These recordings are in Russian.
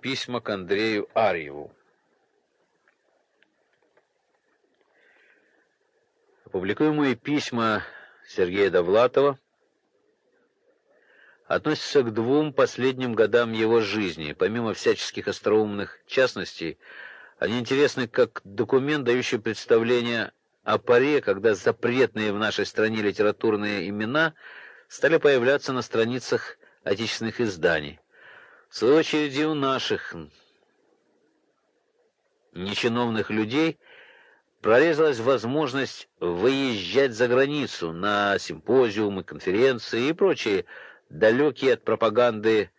Письма к Андрею Арьеву. Опубликуемые письма Сергея Довлатова относятся к двум последним годам его жизни. Помимо всяческих остроумных частностей, они интересны как документ, дающий представление о поре, когда запретные в нашей стране литературные имена стали появляться на страницах отечественных изданий. В свою очередь и у наших нечиновных людей прорезалась возможность выезжать за границу на симпозиумы, конференции и прочие далекие от пропаганды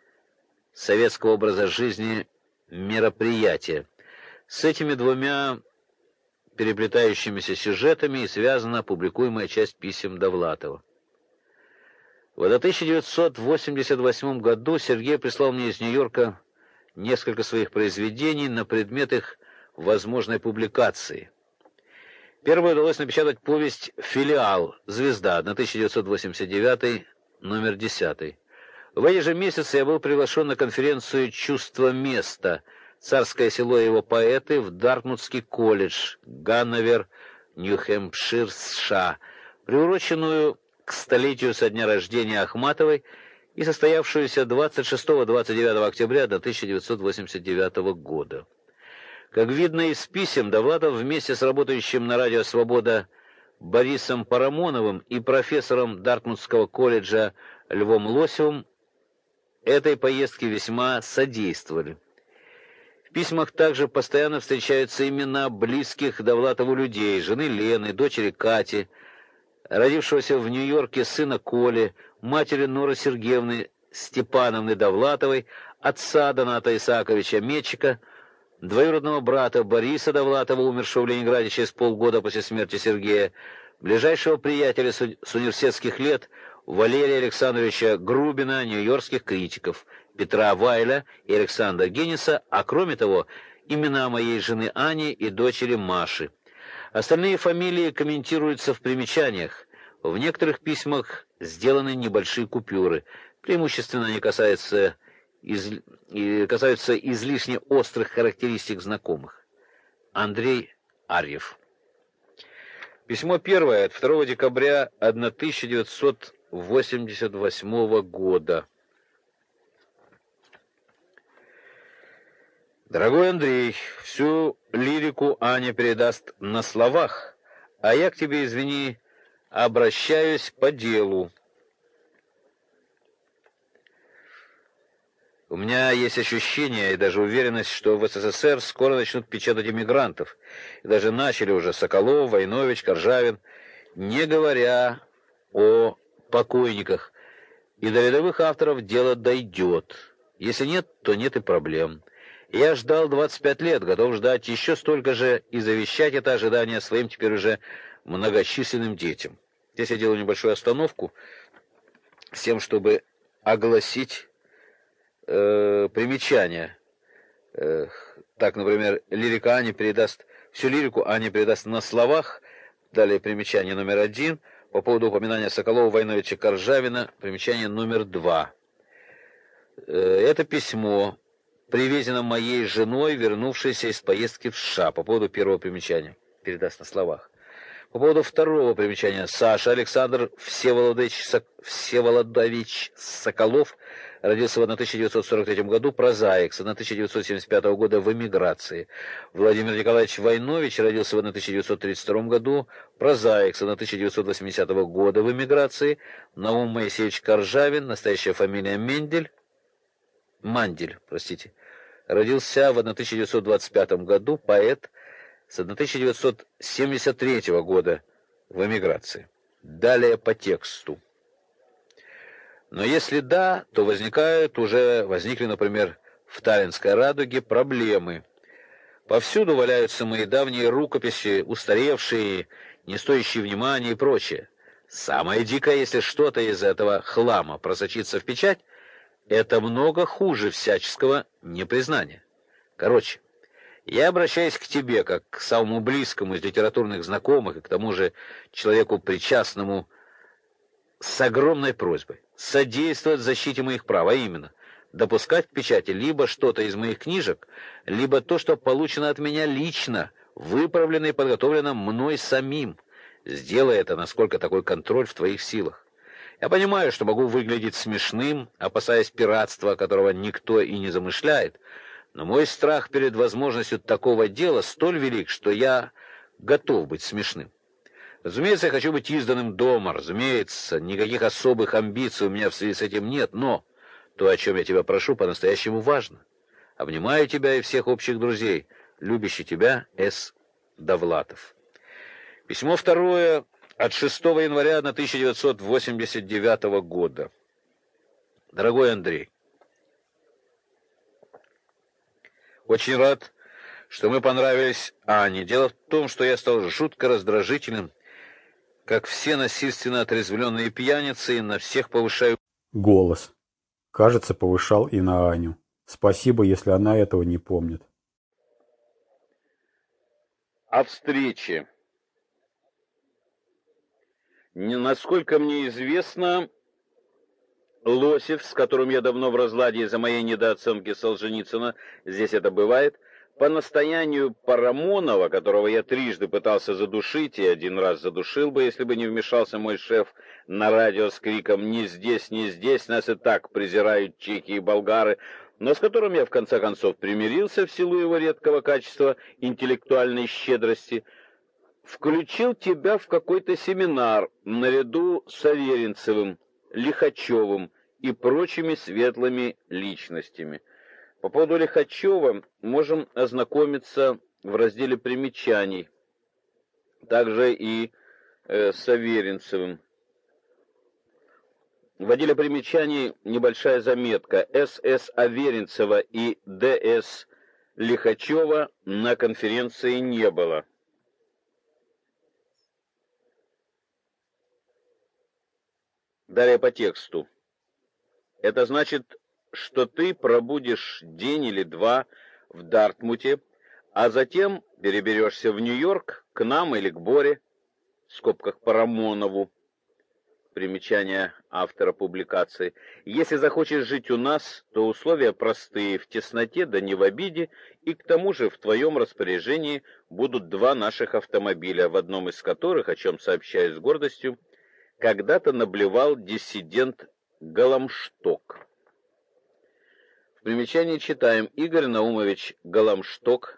советского образа жизни мероприятия. С этими двумя переплетающимися сюжетами и связана публикуемая часть писем Довлатова. В 1988 году Сергей прислал мне из Нью-Йорка несколько своих произведений на предмет их возможной публикации. Первое удалось напечатать повесть «Филиал. Звезда» на 1989 номер 10. В эти же месяцы я был приглашен на конференцию «Чувство места. Царское село и его поэты» в Дартмутский колледж, Ганновер, Нью-Хэмпшир, США, приуроченную к столетию со дня рождения Ахматовой и состоявшуюся 26-29 октября до 1989 года. Как видно из писем, Довлатов вместе с работающим на радио «Свобода» Борисом Парамоновым и профессором Дартмутского колледжа Львом Лосевым этой поездке весьма содействовали. В письмах также постоянно встречаются имена близких Довлатову людей, жены Лены, дочери Кати, родившегося в Нью-Йорке сына Коли, матери Норы Сергеевны Степановны Довлатовой, отца Доната Исааковича Мечика, двоюродного брата Бориса Довлатова, умершего в Ленинграде через полгода после смерти Сергея, ближайшего приятеля с университетских лет Валерия Александровича Грубина, нью-йоркских критиков, Петра Вайля и Александра Генниса, а кроме того, имена моей жены Ани и дочери Маши. Остальные фамилии комментируются в примечаниях. В некоторых письмах сделаны небольшие купюры. Преимущественно они касаются, из... касаются излишне острых характеристик знакомых. Андрей Арьев. Письмо первое от 2 декабря 1988 года. Дорогой Андрей, всю лирику Аня передаст на словах, а я к тебе, извини, обращаюсь по делу. У меня есть ощущение и даже уверенность, что в СССР скоро начнут печатать иммигрантов. И даже начали уже Соколов, Войнович, Коржавин, не говоря о покойниках. И до рядовых авторов дело дойдет. Если нет, то нет и проблем. Я ждал 25 лет, готов ждать еще столько же и завещать это ожидание своим теперь уже многочисленным детям. Здесь я делаю небольшую остановку с тем, чтобы огласить э, примечания. Э, так, например, лирика Ани передаст, всю лирику Ани передаст на словах. Далее примечание номер один. По поводу упоминания Соколова, Войновича, Коржавина, примечание номер два. Э, это письмо привезена моей женой, вернувшейся из поездки в США, по поводу первого примечания. Передаст на словах. По поводу второго примечания. Саша Александр Всеволодович, Сок... Всеволодович Соколов родился в 1943 году, прозаик, с 1975 года в эмиграции. Владимир Николаевич Войнович родился в 1932 году, прозаик, с 1980 года в эмиграции. Наум Моисеевич Коржавин, настоящая фамилия Мендель, Мандель, простите, родился в 1925 году, поэт с 1973 года в эмиграции. Далее по тексту. Но если да, то возникают уже, возникли, например, в Таллинской радуге проблемы. Повсюду валяются мои давние рукописи, устаревшие, не стоящие внимания и прочее. Самое дикое, если что-то из этого хлама просочится в печать, это много хуже всяческого непризнания. Короче, я обращаюсь к тебе, как к самому близкому из литературных знакомых и к тому же человеку причастному с огромной просьбой содействовать защите моих прав, а именно допускать в печати либо что-то из моих книжек, либо то, что получено от меня лично, выправлено и подготовлено мной самим. Сделай это, насколько такой контроль в твоих силах. Я понимаю, что могу выглядеть смешным, опасаясь пиратства, которого никто и не замышляет, но мой страх перед возможностью такого дела столь велик, что я готов быть смешным. Разумеется, я хочу быть изданным дома, разумеется, никаких особых амбиций у меня в связи с этим нет, но то, о чем я тебя прошу, по-настоящему важно. Обнимаю тебя и всех общих друзей. Любящий тебя С. Довлатов. Письмо второе от 6 января 1989 года. Дорогой Андрей, очень рад, что мы понравились Ане. Дело в том, что я стал жутко раздражительным, как все насильственно отрезвленные пьяницы, и на всех повышаю голос. Кажется, повышал и на Аню. Спасибо, если она этого не помнит. О встрече. Насколько мне известно, Лосев, с которым я давно в разладе из-за моей недооценки Солженицына, здесь это бывает, по настоянию Парамонова, которого я трижды пытался задушить и один раз задушил бы, если бы не вмешался мой шеф на радио с криком «Не здесь, не здесь, нас и так презирают чеки и болгары», но с которым я в конце концов примирился в силу его редкого качества интеллектуальной щедрости, включил тебя в какой-то семинар наряду с Аверинцевым, Лихачевым и прочими светлыми личностями. По поводу Лихачева можем ознакомиться в разделе примечаний, также и э, с Аверинцевым. В отделе примечаний небольшая заметка. С.С. Аверинцева и Д.С. Лихачева на конференции не было. Далее по тексту. Это значит, что ты пробудешь день или два в Дартмуте, а затем переберешься в Нью-Йорк к нам или к Боре, в скобках Парамонову, примечание автора публикации. Если захочешь жить у нас, то условия простые, в тесноте да не в обиде, и к тому же в твоем распоряжении будут два наших автомобиля, в одном из которых, о чем сообщаю с гордостью, когда-то наблевал диссидент Галамшток. В примечании читаем Игорь Наумович Галамшток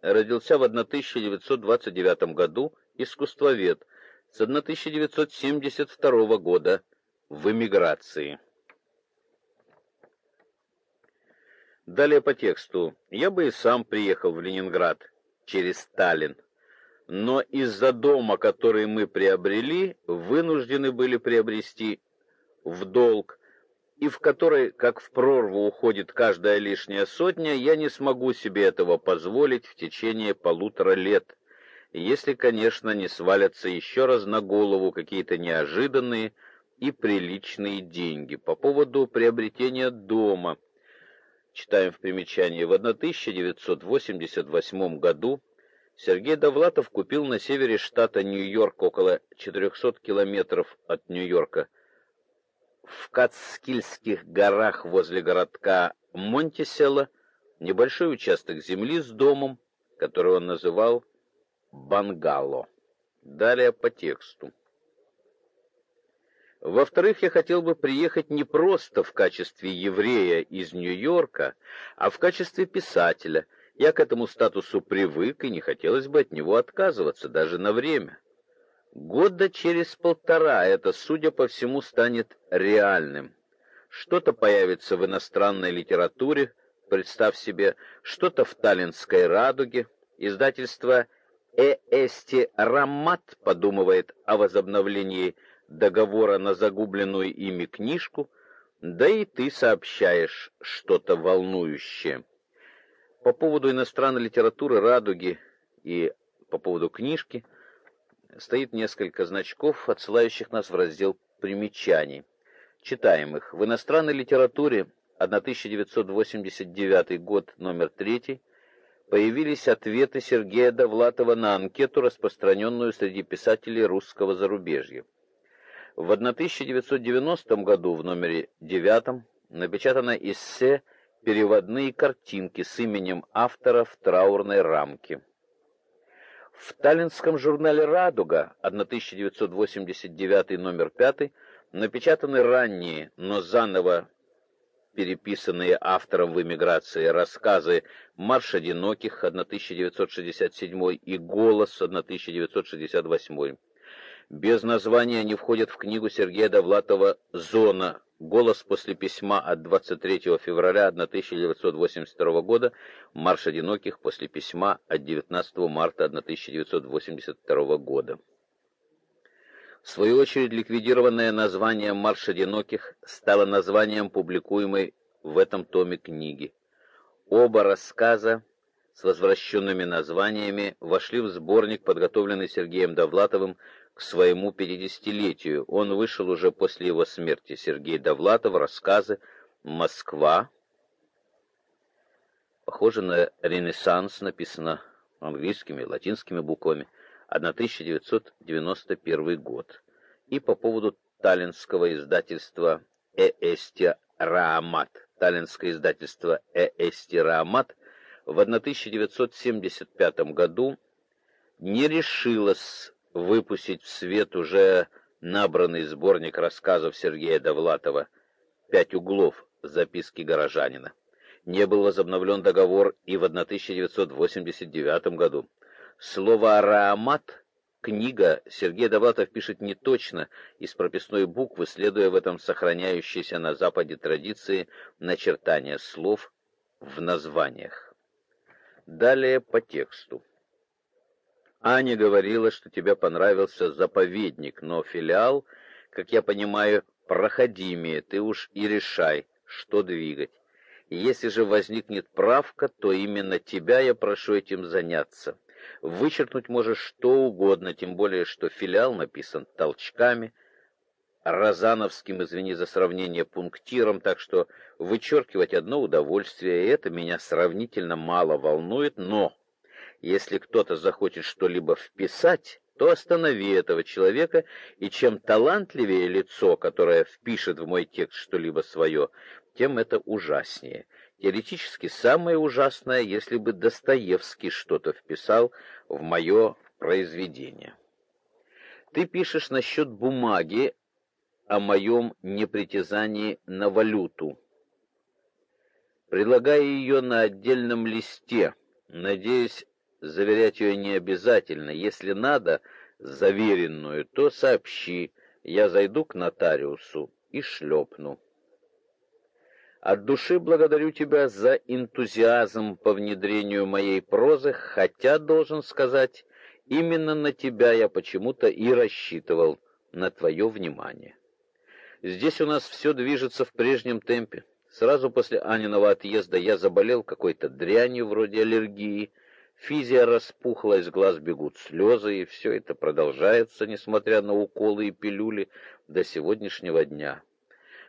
родился в 1929 году, искусствовед, с 1972 года в эмиграции. Далее по тексту. Я бы и сам приехал в Ленинград через Сталин, но из-за дома, который мы приобрели, вынуждены были приобрести в долг, и в которой, как в прорву, уходит каждая лишняя сотня, я не смогу себе этого позволить в течение полутора лет если, конечно, не свалятся еще раз на голову какие-то неожиданные и приличные деньги. По поводу приобретения дома. Читаем в примечании. В 1988 году Сергей Довлатов купил на севере штата Нью-Йорк, около 400 километров от Нью-Йорка, в Кацкильских горах возле городка Монтисело, небольшой участок земли с домом, который он называл Бангало. Далее по тексту. Во-вторых, я хотел бы приехать не просто в качестве еврея из Нью-Йорка, а в качестве писателя. Я к этому статусу привык, и не хотелось бы от него отказываться даже на время. Года через полтора это, судя по всему, станет реальным. Что-то появится в иностранной литературе, представь себе, что-то в Таллинской радуге, издательство Эсти Рамат подумывает о возобновлении договора на загубленную ими книжку, да и ты сообщаешь что-то волнующее. По поводу иностранной литературы «Радуги» и по поводу книжки стоит несколько значков, отсылающих нас в раздел примечаний. Читаем их. В иностранной литературе 1989 год, номер 3, появились ответы Сергея Довлатова на анкету, распространенную среди писателей русского зарубежья. В 1990 году в номере 9 напечатано эссе «Переводные картинки» с именем автора в траурной рамке. В таллинском журнале «Радуга» 1989 номер 5 напечатаны ранние, но заново переписанные автором в эмиграции рассказы «Марш одиноких» 1967 и «Голос» 1968. Без названия они входят в книгу Сергея Довлатова «Зона. Голос после письма от 23 февраля 1982 года, «Марш одиноких» после письма от 19 марта 1982 года». В свою очередь, ликвидированное название «Марш одиноких» стало названием публикуемой в этом томе книги. Оба рассказа с возвращенными названиями вошли в сборник, подготовленный Сергеем Довлатовым к своему пятидесятилетию. Он вышел уже после его смерти. Сергей Довлатов, рассказы «Москва». Похоже на «Ренессанс», написано английскими и латинскими буквами. 1991 год. И по поводу таллинского издательства «Ээсти Раамат». Таллинское издательство «Ээсти Раамат» в 1975 году не решилось выпустить в свет уже набранный сборник рассказов Сергея Довлатова «Пять углов. Записки горожанина». Не был возобновлен договор и в 1989 году. Слово «аромат» книга Сергей Довлатов пишет неточно, из прописной буквы, следуя в этом сохраняющейся на Западе традиции начертания слов в названиях. Далее по тексту. Аня говорила, что тебе понравился заповедник, но филиал, как я понимаю, проходимее, ты уж и решай, что двигать. Если же возникнет правка, то именно тебя я прошу этим заняться. Вычеркнуть можешь что угодно, тем более, что филиал написан толчками, Розановским, извини за сравнение, пунктиром, так что вычеркивать одно удовольствие, и это меня сравнительно мало волнует, но если кто-то захочет что-либо вписать, то останови этого человека, и чем талантливее лицо, которое впишет в мой текст что-либо свое, тем это ужаснее. Теоретически самое ужасное, если бы Достоевский что-то вписал в мое произведение. Ты пишешь насчет бумаги о моем непритязании на валюту. Предлагаю ее на отдельном листе, надеясь Заверять ее не обязательно. Если надо заверенную, то сообщи. Я зайду к нотариусу и шлепну. От души благодарю тебя за энтузиазм по внедрению моей прозы, хотя, должен сказать, именно на тебя я почему-то и рассчитывал, на твое внимание. Здесь у нас все движется в прежнем темпе. Сразу после Аниного отъезда я заболел какой-то дрянью вроде аллергии, Физия распухла, из глаз бегут слезы, и все это продолжается, несмотря на уколы и пилюли, до сегодняшнего дня.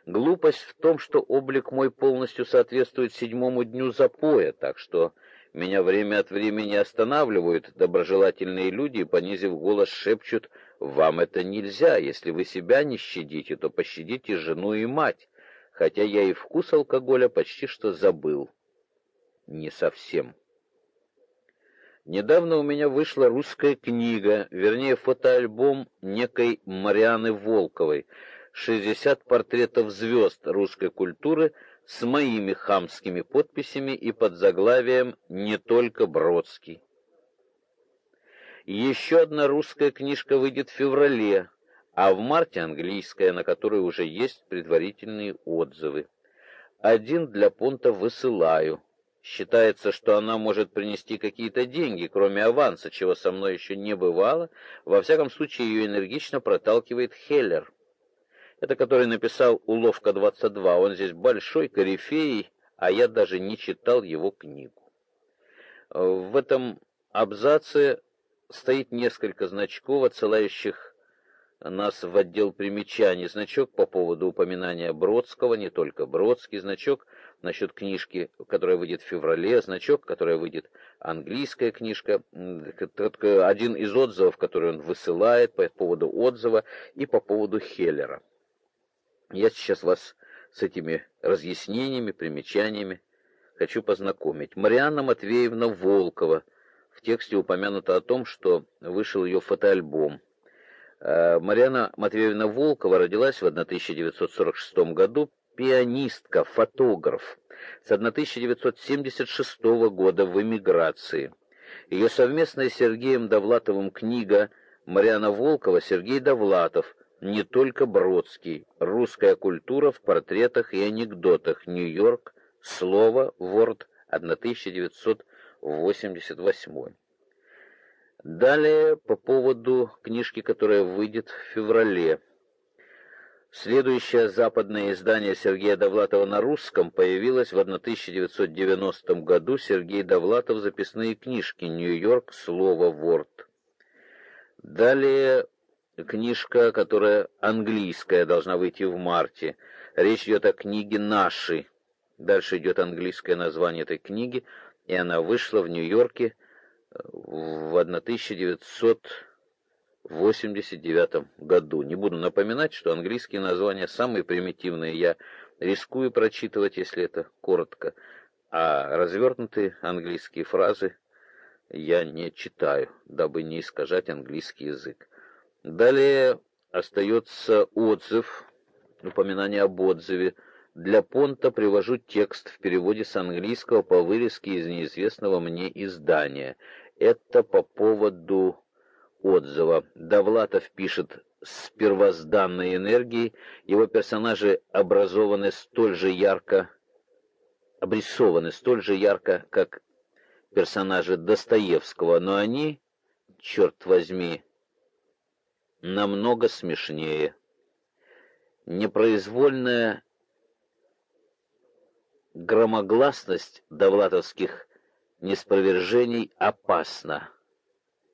Глупость в том, что облик мой полностью соответствует седьмому дню запоя, так что меня время от времени останавливают доброжелательные люди и, понизив голос, шепчут «Вам это нельзя, если вы себя не щадите, то пощадите жену и мать», хотя я и вкус алкоголя почти что забыл. Не совсем. Недавно у меня вышла русская книга, вернее, фотоальбом некой Марианы Волковой, 60 портретов звезд русской культуры с моими хамскими подписями и под заглавием «Не только Бродский». Еще одна русская книжка выйдет в феврале, а в марте английская, на которой уже есть предварительные отзывы. Один для понта высылаю. Считается, что она может принести какие-то деньги, кроме аванса, чего со мной еще не бывало. Во всяком случае, ее энергично проталкивает Хеллер. Это который написал «Уловка-22». Он здесь большой корифей, а я даже не читал его книгу. В этом абзаце стоит несколько значков, отсылающих нас в отдел примечаний. Значок по поводу упоминания Бродского, не только Бродский, значок насчет книжки, которая выйдет в феврале, значок, которая выйдет английская книжка, один из отзывов, который он высылает по поводу отзыва и по поводу Хеллера. Я сейчас вас с этими разъяснениями, примечаниями хочу познакомить. Марианна Матвеевна Волкова. В тексте упомянуто о том, что вышел ее фотоальбом. Э, Марианна Матвеевна Волкова родилась в 1946 году, пианистка, фотограф. С 1976 года в эмиграции. Ее совместная с Сергеем Довлатовым книга «Мариана Волкова. Сергей Довлатов. Не только Бродский. Русская культура в портретах и анекдотах. Нью-Йорк. Слово. Ворд. 1988». Далее по поводу книжки, которая выйдет в феврале. Следующее западное издание Сергея Довлатова на русском появилось в 1990 году. Сергей Довлатов «Записные книжки. Нью-Йорк. Слово. Ворд». Далее книжка, которая английская, должна выйти в марте. Речь идет о книге «Наши». Дальше идет английское название этой книги, и она вышла в Нью-Йорке в 1989 году. Не буду напоминать, что английские названия самые примитивные. Я рискую прочитывать, если это коротко. А развернутые английские фразы я не читаю, дабы не искажать английский язык. Далее остается отзыв, упоминание об отзыве. Для Понта привожу текст в переводе с английского по вырезке из неизвестного мне издания. Это по поводу отзыва. Довлатов пишет с первозданной энергией, его персонажи образованы столь же ярко, обрисованы столь же ярко, как персонажи Достоевского, но они, черт возьми, намного смешнее. Непроизвольная громогласность довлатовских неспровержений опасно.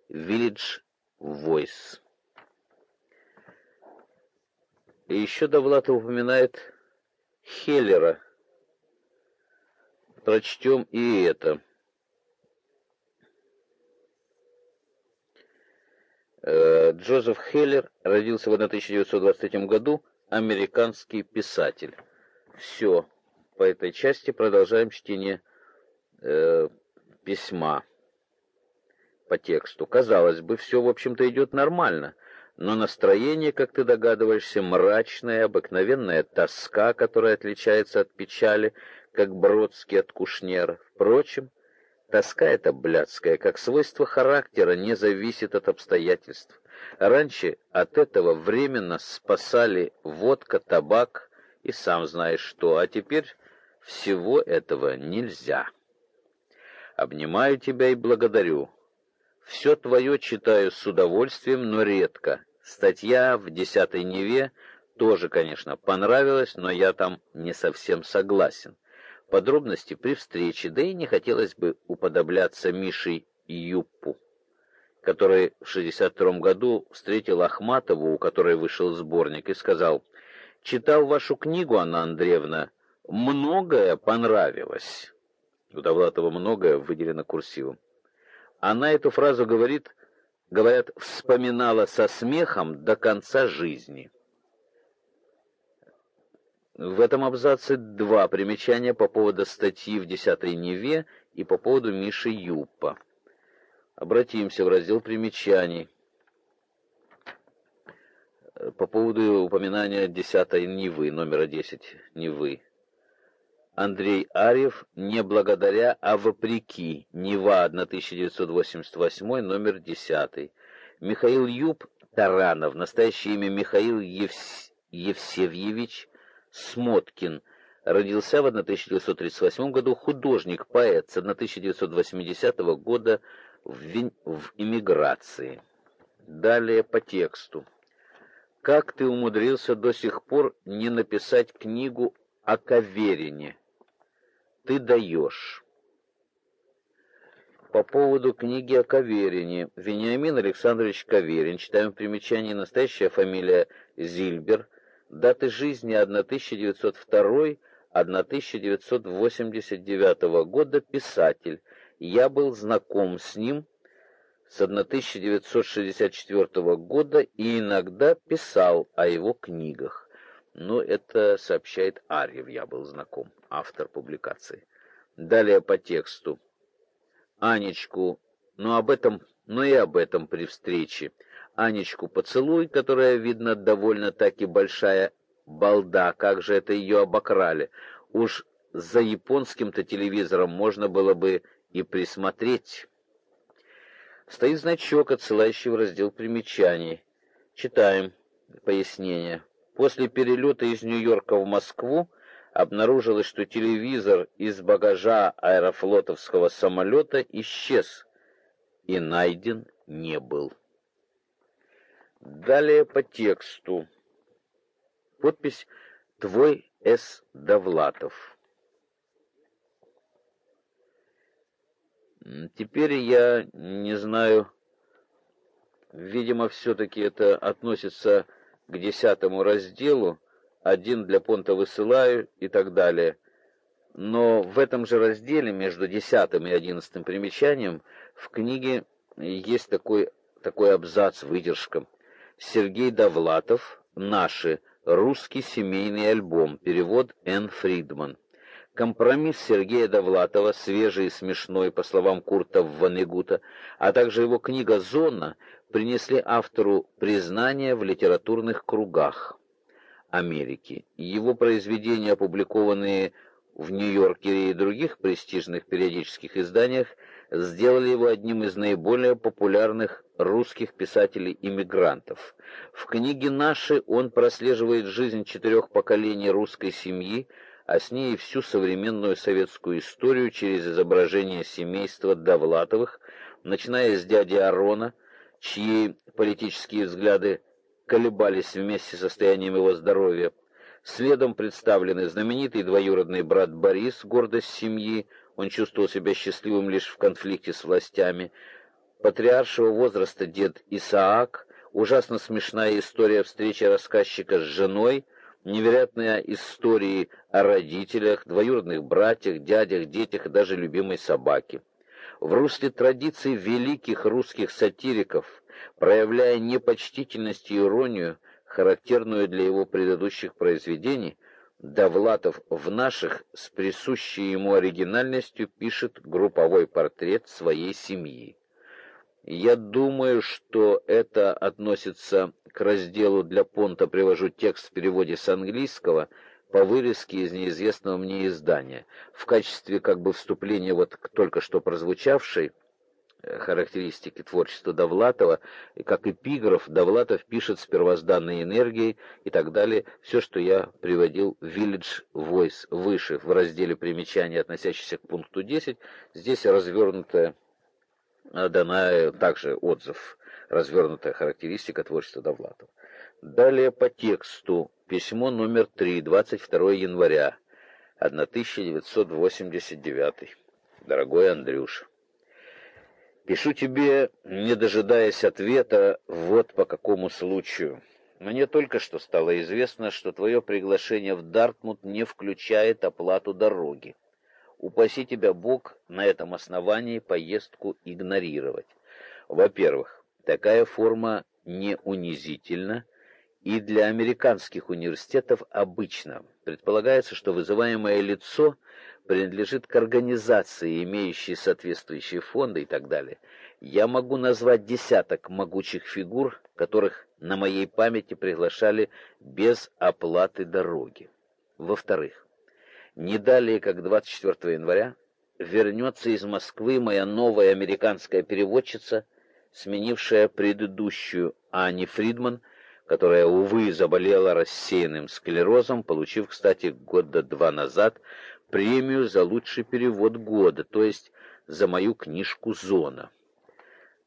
Village Voice. И еще Довлатов упоминает Хеллера. Прочтем и это. Э, Джозеф Хеллер родился в 1923 году, американский писатель. Все, по этой части продолжаем чтение э, письма по тексту. Казалось бы, все, в общем-то, идет нормально, но настроение, как ты догадываешься, мрачное, обыкновенная тоска, которая отличается от печали, как Бродский от Кушнера. Впрочем, тоска эта блядская, как свойство характера, не зависит от обстоятельств. Раньше от этого временно спасали водка, табак и сам знаешь что, а теперь всего этого нельзя. Обнимаю тебя и благодарю. Все твое читаю с удовольствием, но редко. Статья в «Десятой Неве» тоже, конечно, понравилась, но я там не совсем согласен. Подробности при встрече, да и не хотелось бы уподобляться Мише Юппу, который в 62 году встретил Ахматову, у которой вышел сборник, и сказал, «Читал вашу книгу, Анна Андреевна, многое понравилось». У Довлатова многое выделено курсивом. Она эту фразу говорит, говорят, вспоминала со смехом до конца жизни. В этом абзаце два примечания по поводу статьи в «Десятой Неве» и по поводу Миши Юппа. Обратимся в раздел примечаний. По поводу упоминания «Десятой Невы», номера 10 Невы. Андрей Арьев «Не благодаря, а вопреки», Нева, 1988, номер 10. Михаил Юб Таранов, настоящее имя Михаил Евс... Евсевьевич Смоткин, родился в 1938 году, художник, поэт, с 1980 года в, вин... в эмиграции. Далее по тексту. Как ты умудрился до сих пор не написать книгу о Каверине? Ты даешь. По поводу книги о Каверине. Вениамин Александрович Каверин, читаем в примечании, настоящая фамилия Зильбер, даты жизни 1902-1989 года, писатель. Я был знаком с ним с 1964 года и иногда писал о его книгах. Но это сообщает Арьев, я был знаком, автор публикации. Далее по тексту. Анечку, но об этом, но и об этом при встрече. Анечку поцелуй, которая, видно, довольно таки большая балда, как же это ее обокрали. Уж за японским-то телевизором можно было бы и присмотреть. Стоит значок, отсылающий в раздел примечаний. Читаем пояснение. После перелета из Нью-Йорка в Москву обнаружилось, что телевизор из багажа аэрофлотовского самолета исчез и найден не был. Далее по тексту. Подпись «Твой С. Довлатов». Теперь я не знаю, видимо, все-таки это относится к десятому разделу, один для понта высылаю и так далее. Но в этом же разделе между десятым и одиннадцатым примечанием в книге есть такой, такой абзац, выдержка. Сергей Довлатов, «Наши. Русский семейный альбом». Перевод Н. Фридман. Компромисс Сергея Довлатова, свежий и смешной, по словам Курта Ванегута, а также его книга «Зона» принесли автору признание в литературных кругах Америки. Его произведения, опубликованные в Нью-Йоркере и других престижных периодических изданиях, сделали его одним из наиболее популярных русских писателей-иммигрантов. В книге «Наши» он прослеживает жизнь четырех поколений русской семьи, а с ней и всю современную советскую историю через изображение семейства Довлатовых, начиная с дяди Арона, чьи политические взгляды колебались вместе с состоянием его здоровья. Следом представлены знаменитый двоюродный брат Борис, гордость семьи, он чувствовал себя счастливым лишь в конфликте с властями, патриаршего возраста дед Исаак, ужасно смешная история встречи рассказчика с женой, невероятные истории о родителях, двоюродных братьях, дядях, детях и даже любимой собаке. В русле традиций великих русских сатириков, проявляя непочтительность и иронию, характерную для его предыдущих произведений, Довлатов в наших с присущей ему оригинальностью пишет групповой портрет своей семьи. Я думаю, что это относится к разделу для понта привожу текст в переводе с английского по вырезке из неизвестного мне издания. В качестве как бы вступления вот к только что прозвучавшей э, характеристики творчества Довлатова, и как эпиграф Довлатов пишет с первозданной энергией и так далее, все, что я приводил в Village Voice выше, в разделе примечаний, относящихся к пункту 10, здесь развернутая дана также отзыв развернутая характеристика творчества Довлатова. Далее по тексту. Письмо номер 3, 22 января 1989. Дорогой Андрюш, пишу тебе, не дожидаясь ответа, вот по какому случаю. Мне только что стало известно, что твое приглашение в Дартмут не включает оплату дороги. Упаси тебя Бог на этом основании поездку игнорировать. Во-первых, Такая форма не унизительна и для американских университетов обычно. Предполагается, что вызываемое лицо принадлежит к организации, имеющей соответствующие фонды и так далее. Я могу назвать десяток могучих фигур, которых на моей памяти приглашали без оплаты дороги. Во-вторых, не далее, как 24 января, вернется из Москвы моя новая американская переводчица сменившая предыдущую Ани Фридман, которая, увы, заболела рассеянным склерозом, получив, кстати, года два назад премию за лучший перевод года, то есть за мою книжку «Зона».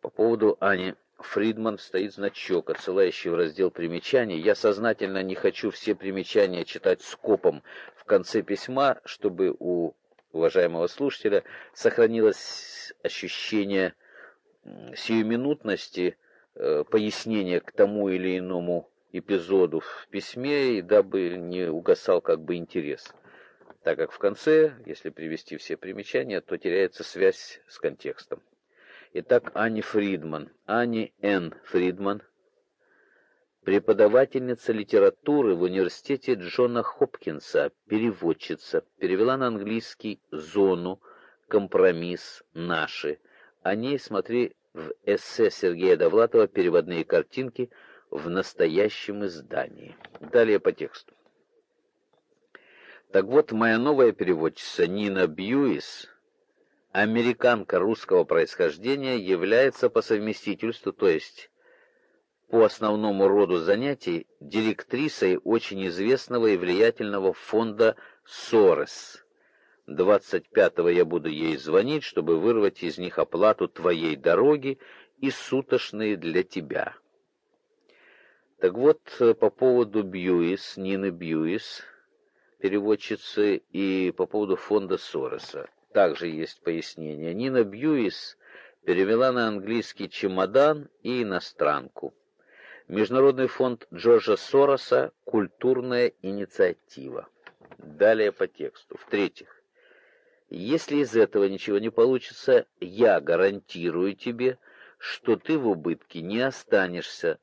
По поводу Ани Фридман стоит значок, отсылающий в раздел примечаний. Я сознательно не хочу все примечания читать скопом в конце письма, чтобы у уважаемого слушателя сохранилось ощущение сиюминутности э, пояснения к тому или иному эпизоду в письме, и дабы не угасал как бы интерес. Так как в конце, если привести все примечания, то теряется связь с контекстом. Итак, Ани Фридман. Ани Н. Фридман. преподавательница литературы в университете Джона Хопкинса, переводчица, перевела на английский «зону», «компромисс», «наши». О ней смотри в эссе Сергея Довлатова «Переводные картинки» в настоящем издании. Далее по тексту. Так вот, моя новая переводчица Нина Бьюис, американка русского происхождения, является по совместительству, то есть по основному роду занятий директрисой очень известного и влиятельного фонда Сорес. 25-го я буду ей звонить, чтобы вырвать из них оплату твоей дороги и сутошные для тебя. Так вот, по поводу Бьюис, Нины Бьюис, переводчицы, и по поводу фонда Сороса. Также есть пояснение. Нина Бьюис перевела на английский чемодан и иностранку. Международный фонд Джорджа Сороса «Культурная инициатива». Далее по тексту. В-третьих, если из этого ничего не получится, я гарантирую тебе, что ты в убытке не останешься,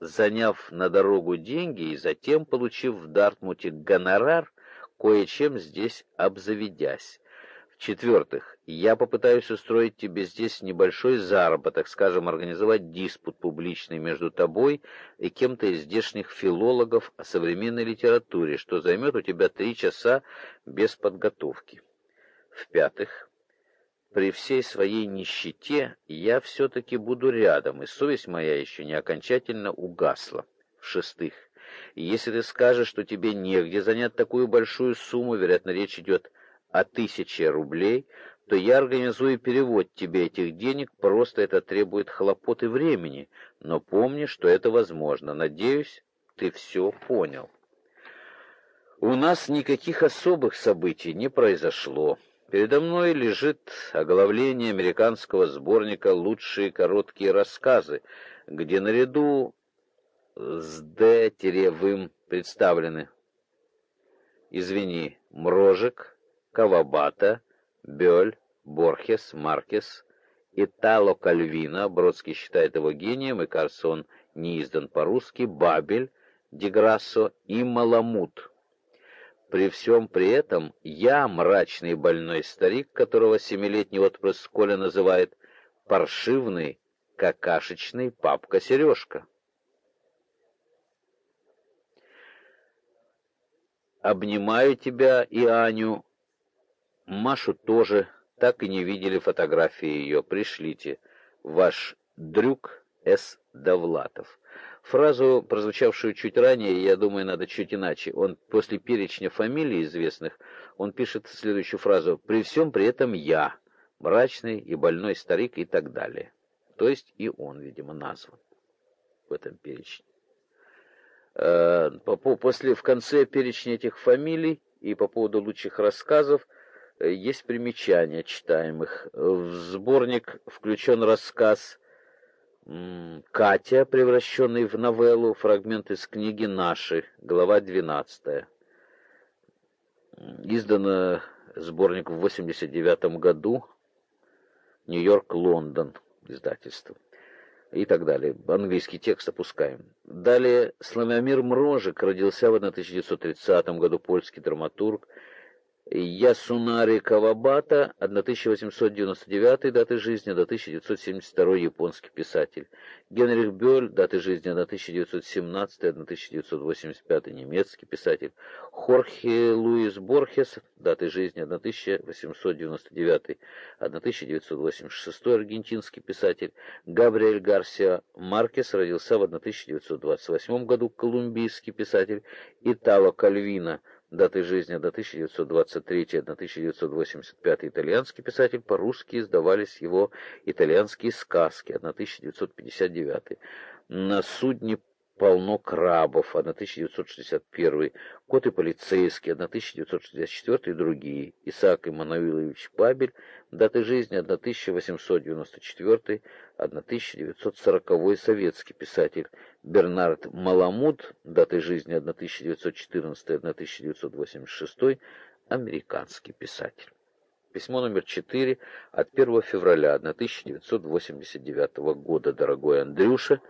заняв на дорогу деньги и затем получив в Дартмуте гонорар, кое-чем здесь обзаведясь. В-четвертых, я попытаюсь устроить тебе здесь небольшой заработок, скажем, организовать диспут публичный между тобой и кем-то из здешних филологов о современной литературе, что займет у тебя три часа без подготовки. В-пятых, при всей своей нищете я все-таки буду рядом, и совесть моя еще не окончательно угасла. В-шестых, если ты скажешь, что тебе негде занять такую большую сумму, вероятно, речь идет о тысяче рублей, то я организую перевод тебе этих денег, просто это требует хлопот и времени, но помни, что это возможно. Надеюсь, ты все понял. У нас никаких особых событий не произошло. Передо мной лежит оглавление американского сборника «Лучшие короткие рассказы», где наряду с Д-вым представлены «Извини, Мрожик», Кавабата, Бёль, Борхес, Маркес, Итало Кальвина, Бродский считает его гением, и кажется, он не издан по-русски, Бабель, Деграссо и Маламут. При всем при этом я, мрачный больной старик, которого семилетний отпрыск Коля называет паршивный, какашечный папка-сережка. Обнимаю тебя и Аню, Машу тоже так и не видели фотографии ее. Пришлите. Ваш Дрюк С. Довлатов. Фразу, прозвучавшую чуть ранее, я думаю, надо чуть иначе. Он после перечня фамилий известных, он пишет следующую фразу «При всем при этом я, мрачный и больной старик» и так далее. То есть и он, видимо, назван в этом перечне. Э, после, в конце перечня этих фамилий и по поводу лучших рассказов есть примечания читаемых. В сборник включен рассказ «Катя», превращенный в новеллу, фрагмент из книги «Наши», глава 12. Издано сборник в 89 году, Нью-Йорк, Лондон, издательство. И так далее. Английский текст опускаем. Далее, Славомир Мрожик родился в 1930 году, польский драматург, Ясунари Кавабата, 1899 даты жизни до 1972 японский писатель. Генрих Бёль, даты жизни 1917-1985 немецкий писатель. Хорхе Луис Борхес, даты жизни 1899-1986 аргентинский писатель. Габриэль Гарсиа Маркес родился в 1928 году, колумбийский писатель. Итало Кальвина, даты жизни до 1923-1985 итальянский писатель, по-русски издавались его итальянские сказки 1959. На судне полно крабов 1961, Кот и полицейский 1964 и другие. Исаак Иммануилович Бабель, даты жизни 1894, 1940 советский писатель. Бернард Маламут, даты жизни 1914-1986, американский писатель. Письмо номер 4 от 1 февраля 1989 года. Дорогой Андрюша,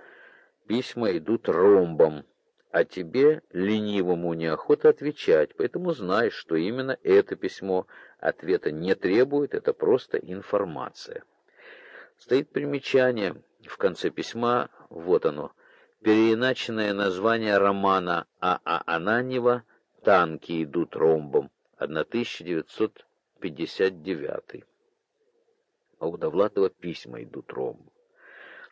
письма идут ромбом, а тебе, ленивому, неохота отвечать, поэтому знай, что именно это письмо ответа не требует, это просто информация. Стоит примечание в конце письма, вот оно, переиначенное название романа А. А. Ананьева «Танки идут ромбом», 1959. А у Довлатова письма идут ромбом.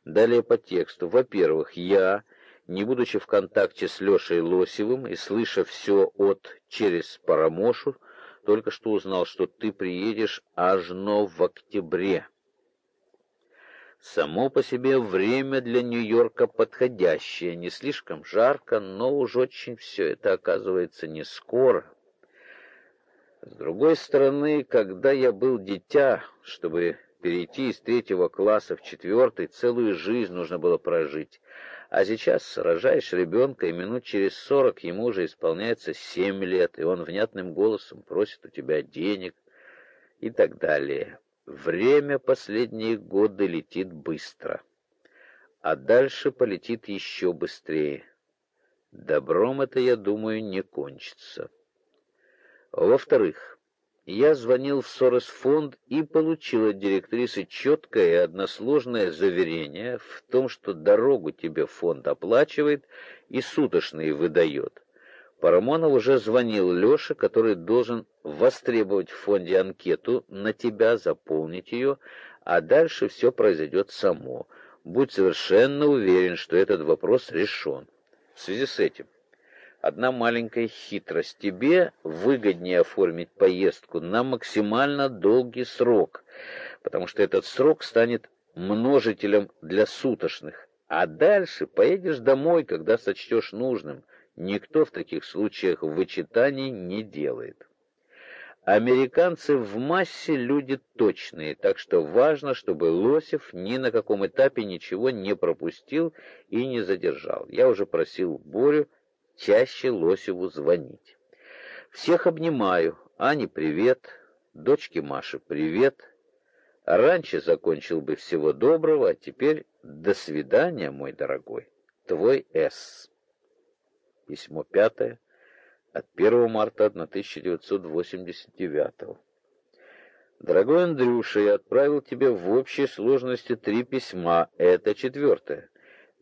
Далее по тексту. Во-первых, я, не будучи в контакте с Лешей Лосевым и слыша все от через Парамошу, только что узнал, что ты приедешь аж но в октябре. Само по себе время для Нью-Йорка подходящее, не слишком жарко, но уж очень все это оказывается не скоро. С другой стороны, когда я был дитя, чтобы перейти из третьего класса в четвертый, целую жизнь нужно было прожить. А сейчас рожаешь ребенка, и минут через сорок ему уже исполняется семь лет, и он внятным голосом просит у тебя денег и так далее. Время последние годы летит быстро, а дальше полетит еще быстрее. Добром это, я думаю, не кончится. Во-вторых, я звонил в Сорос-фонд и получил от директрисы четкое и односложное заверение в том, что дорогу тебе фонд оплачивает и суточные выдает. Парамонов уже звонил Лёше, который должен востребовать в фонде анкету на тебя, заполнить ее, а дальше все произойдет само. Будь совершенно уверен, что этот вопрос решен. В связи с этим, одна маленькая хитрость. Тебе выгоднее оформить поездку на максимально долгий срок, потому что этот срок станет множителем для суточных. А дальше поедешь домой, когда сочтешь нужным. Никто в таких случаях вычитаний не делает. Американцы в массе люди точные, так что важно, чтобы Лосев ни на каком этапе ничего не пропустил и не задержал. Я уже просил Борю чаще Лосеву звонить. Всех обнимаю. Ане привет, дочке Маше привет. Раньше закончил бы всего доброго, а теперь до свидания, мой дорогой. Твой С. Письмо пятое от 1 марта 1989 Дорогой Андрюша, я отправил тебе в общей сложности три письма. Это четвертое.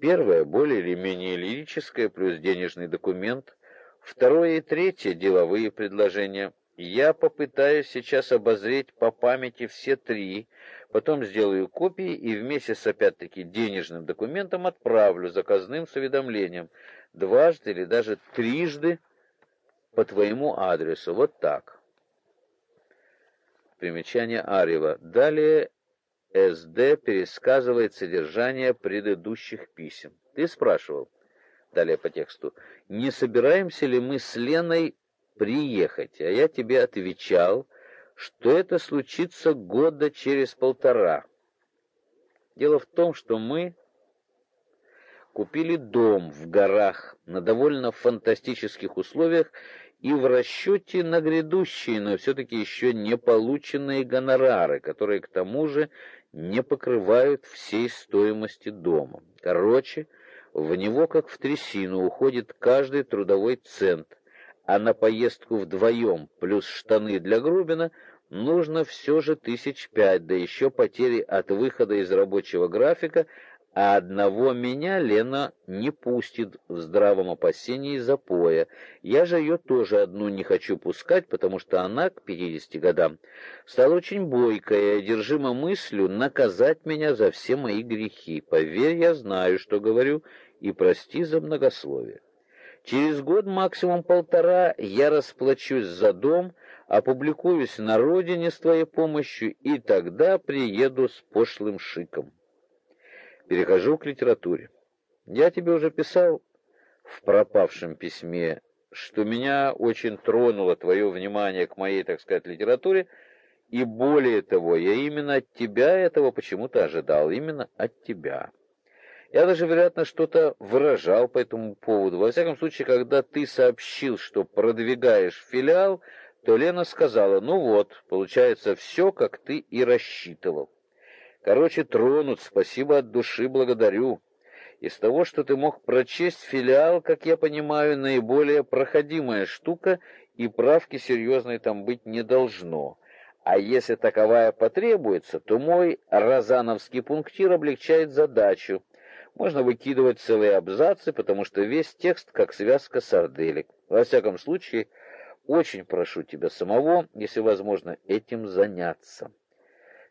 Первое более или менее лирическое плюс денежный документ. Второе и третье деловые предложения. Я попытаюсь сейчас обозреть по памяти все три, потом сделаю копии и вместе с опять-таки денежным документом отправлю заказным с уведомлением дважды или даже трижды по твоему адресу. Вот так. Примечание Арьева. Далее СД пересказывает содержание предыдущих писем. Ты спрашивал, далее по тексту, не собираемся ли мы с Леной приехать, а я тебе отвечал, что это случится года через полтора. Дело в том, что мы купили дом в горах на довольно фантастических условиях и в расчете на грядущие, но все-таки еще не полученные гонорары, которые к тому же не покрывают всей стоимости дома. Короче, в него как в трясину уходит каждый трудовой цент, а на поездку вдвоем плюс штаны для Грубина нужно все же тысяч пять, да еще потери от выхода из рабочего графика а одного меня Лена не пустит в здравом опасении запоя. Я же ее тоже одну не хочу пускать, потому что она к пятидесяти годам стала очень бойкая одержима мыслью наказать меня за все мои грехи. Поверь, я знаю, что говорю, и прости за многословие. Через год, максимум полтора, я расплачусь за дом, опубликуюсь на родине с твоей помощью, и тогда приеду с пошлым шиком. Перехожу к литературе. Я тебе уже писал в пропавшем письме, что меня очень тронуло твое внимание к моей, так сказать, литературе, и более того, я именно от тебя этого почему-то ожидал, именно от тебя. Я даже, вероятно, что-то выражал по этому поводу. Во всяком случае, когда ты сообщил, что продвигаешь филиал, то Лена сказала, ну вот, получается все, как ты и рассчитывал. Короче, тронут, спасибо от души, благодарю. Из того, что ты мог прочесть, филиал, как я понимаю, наиболее проходимая штука, и правки серьезной там быть не должно. А если таковая потребуется, то мой розановский пунктир облегчает задачу. Можно выкидывать целые абзацы, потому что весь текст как связка сарделек. Во всяком случае, очень прошу тебя самого, если возможно, этим заняться.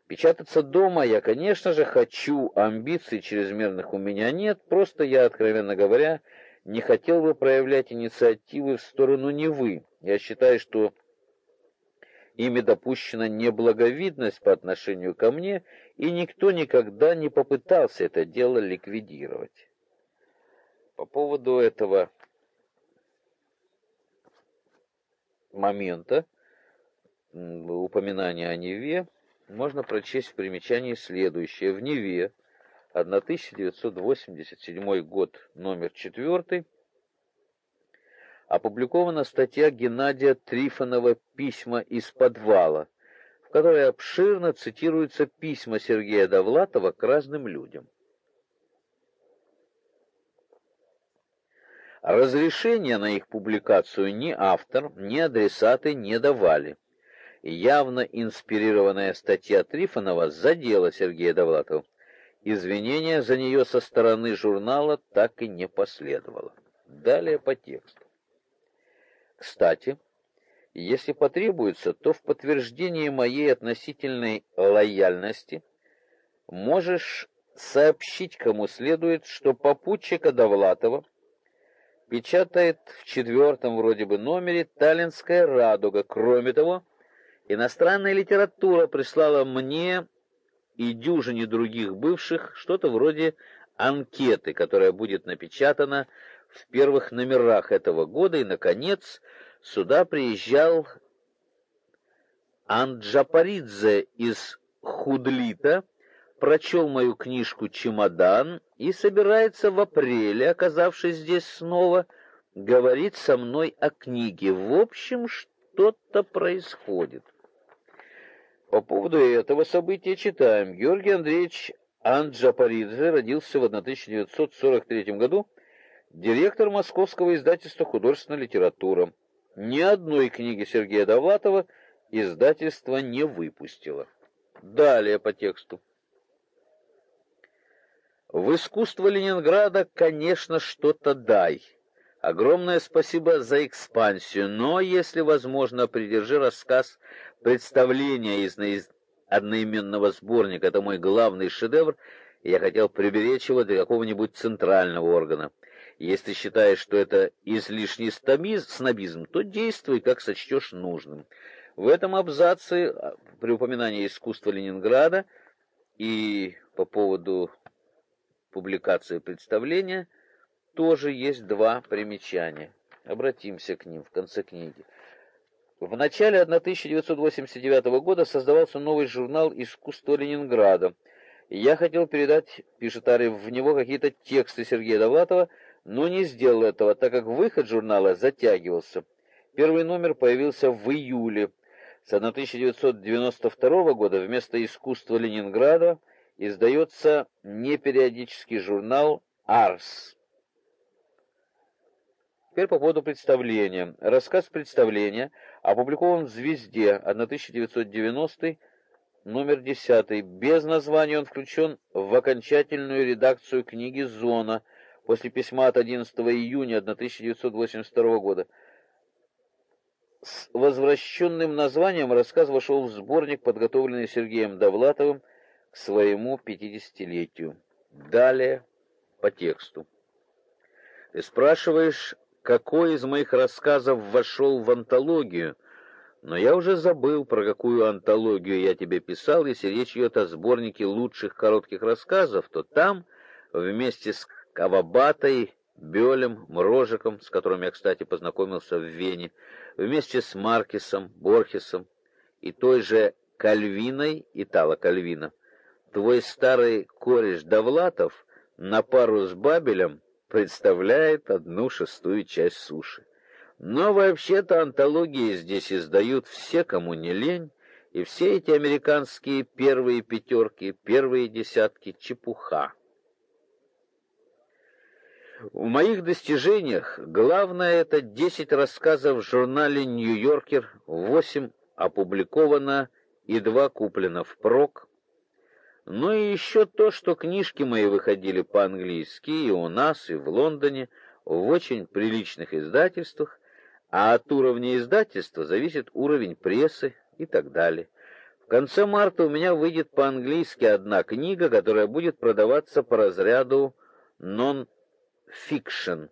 Печататься дома я, конечно же, хочу, амбиций чрезмерных у меня нет, просто я, откровенно говоря, не хотел бы проявлять инициативы в сторону Невы. Я считаю, что ими допущена неблаговидность по отношению ко мне, и никто никогда не попытался это дело ликвидировать. По поводу этого момента упоминания о Неве можно прочесть в примечании следующее. В Неве 1987 год, номер 4, опубликована статья Геннадия Трифонова «Письма из подвала», в которой обширно цитируются письма Сергея Довлатова к разным людям. Разрешения на их публикацию ни автор, ни адресаты не давали явно инспирированная статья Трифонова задела Сергея Довлатова. Извинения за нее со стороны журнала так и не последовало. Далее по тексту. Кстати, если потребуется, то в подтверждении моей относительной лояльности можешь сообщить кому следует, что попутчика Довлатова печатает в четвертом вроде бы номере «Таллинская радуга». Кроме того, Иностранная литература прислала мне и дюжине других бывших что-то вроде анкеты, которая будет напечатана в первых номерах этого года, и, наконец, сюда приезжал Анджапаридзе из Худлита, прочел мою книжку «Чемодан» и собирается в апреле, оказавшись здесь снова, говорить со мной о книге. В общем, что-то происходит. По поводу этого события читаем. Георгий Андреевич Анджапаридзе родился в 1943 году, директор Московского издательства «Художественная литература». Ни одной книги Сергея Довлатова издательство не выпустило. Далее по тексту. В искусство Ленинграда, конечно, что-то дай. Огромное спасибо за экспансию, но, если возможно, придержи рассказ представления из одноименного сборника. Это мой главный шедевр, я хотел приберечь его для какого-нибудь центрального органа. Если считаешь, что это излишний снобизм, то действуй, как сочтешь нужным. В этом абзаце а, при упоминании искусства Ленинграда и по поводу публикации представления тоже есть два примечания. Обратимся к ним в конце книги. В начале 1989 года создавался новый журнал «Искусство Ленинграда». Я хотел передать, пишет Арев, в него какие-то тексты Сергея Довлатова, но не сделал этого, так как выход журнала затягивался. Первый номер появился в июле. С 1992 года вместо «Искусства Ленинграда» издается непериодический журнал «Арс». Теперь по поводу представления. Рассказ представления опубликован в «Звезде» 1990 номер 10. Без названия он включен в окончательную редакцию книги «Зона» после письма от 11 июня 1982 года. С возвращенным названием рассказ вошел в сборник, подготовленный Сергеем Довлатовым к своему 50-летию. Далее по тексту. Ты спрашиваешь какой из моих рассказов вошел в антологию, но я уже забыл, про какую антологию я тебе писал, если речь идет о сборнике лучших коротких рассказов, то там, вместе с Кавабатой, Бёлем, Мрожиком, с которым я, кстати, познакомился в Вене, вместе с Маркесом, Борхесом и той же Кальвиной, Итало Кальвина, твой старый кореш Довлатов на пару с Бабелем представляет одну шестую часть суши. Но вообще-то антологии здесь издают все, кому не лень, и все эти американские первые пятерки, первые десятки — чепуха. В моих достижениях главное это 10 рассказов в журнале Нью-Йоркер, 8 опубликовано и 2 куплено впрок. Ну и еще то, что книжки мои выходили по-английски и у нас, и в Лондоне, в очень приличных издательствах, а от уровня издательства зависит уровень прессы и так далее. В конце марта у меня выйдет по-английски одна книга, которая будет продаваться по разряду non-fiction,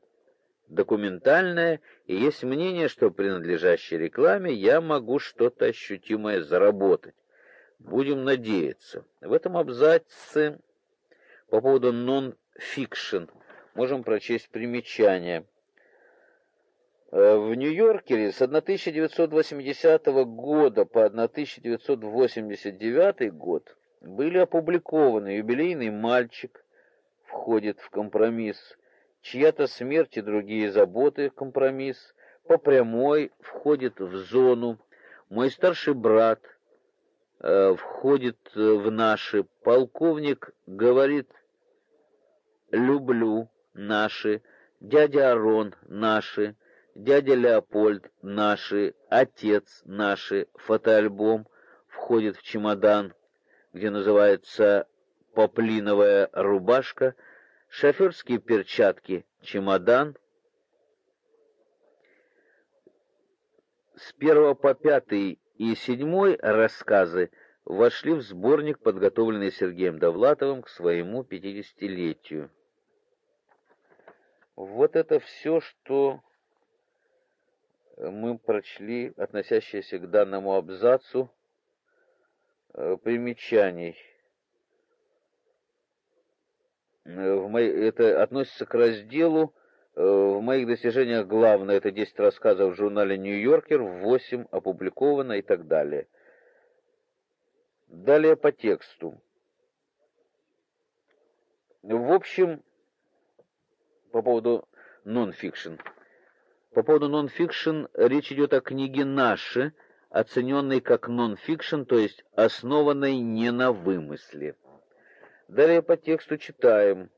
документальная, и есть мнение, что при надлежащей рекламе я могу что-то ощутимое заработать. Будем надеяться. В этом абзаце по поводу non-fiction можем прочесть примечание. Э, в Нью-Йоркере с 1980 года по 1989 год были опубликованы «Юбилейный мальчик» входит в компромисс, чья-то смерть и другие заботы компромисс, по прямой входит в зону, мой старший брат входит в наши, полковник говорит «люблю» наши, дядя Арон наши, дядя Леопольд наши, отец наши, фотоальбом входит в чемодан, где называется поплиновая рубашка, шоферские перчатки, чемодан. С первого по пятый и седьмой рассказы вошли в сборник, подготовленный Сергеем Довлатовым к своему пятидесятилетию. Вот это все, что мы прочли, относящееся к данному абзацу, э, примечаний. Э, в моей, это относится к разделу в моих достижениях главное это 10 рассказов в журнале Нью-Йоркер, 8 опубликовано и так далее. Далее по тексту. В общем, по поводу нон-фикшн. По поводу нон-фикшн речь идет о книге «Наши», оцененной как нон-фикшн, то есть основанной не на вымысле. Далее по тексту читаем.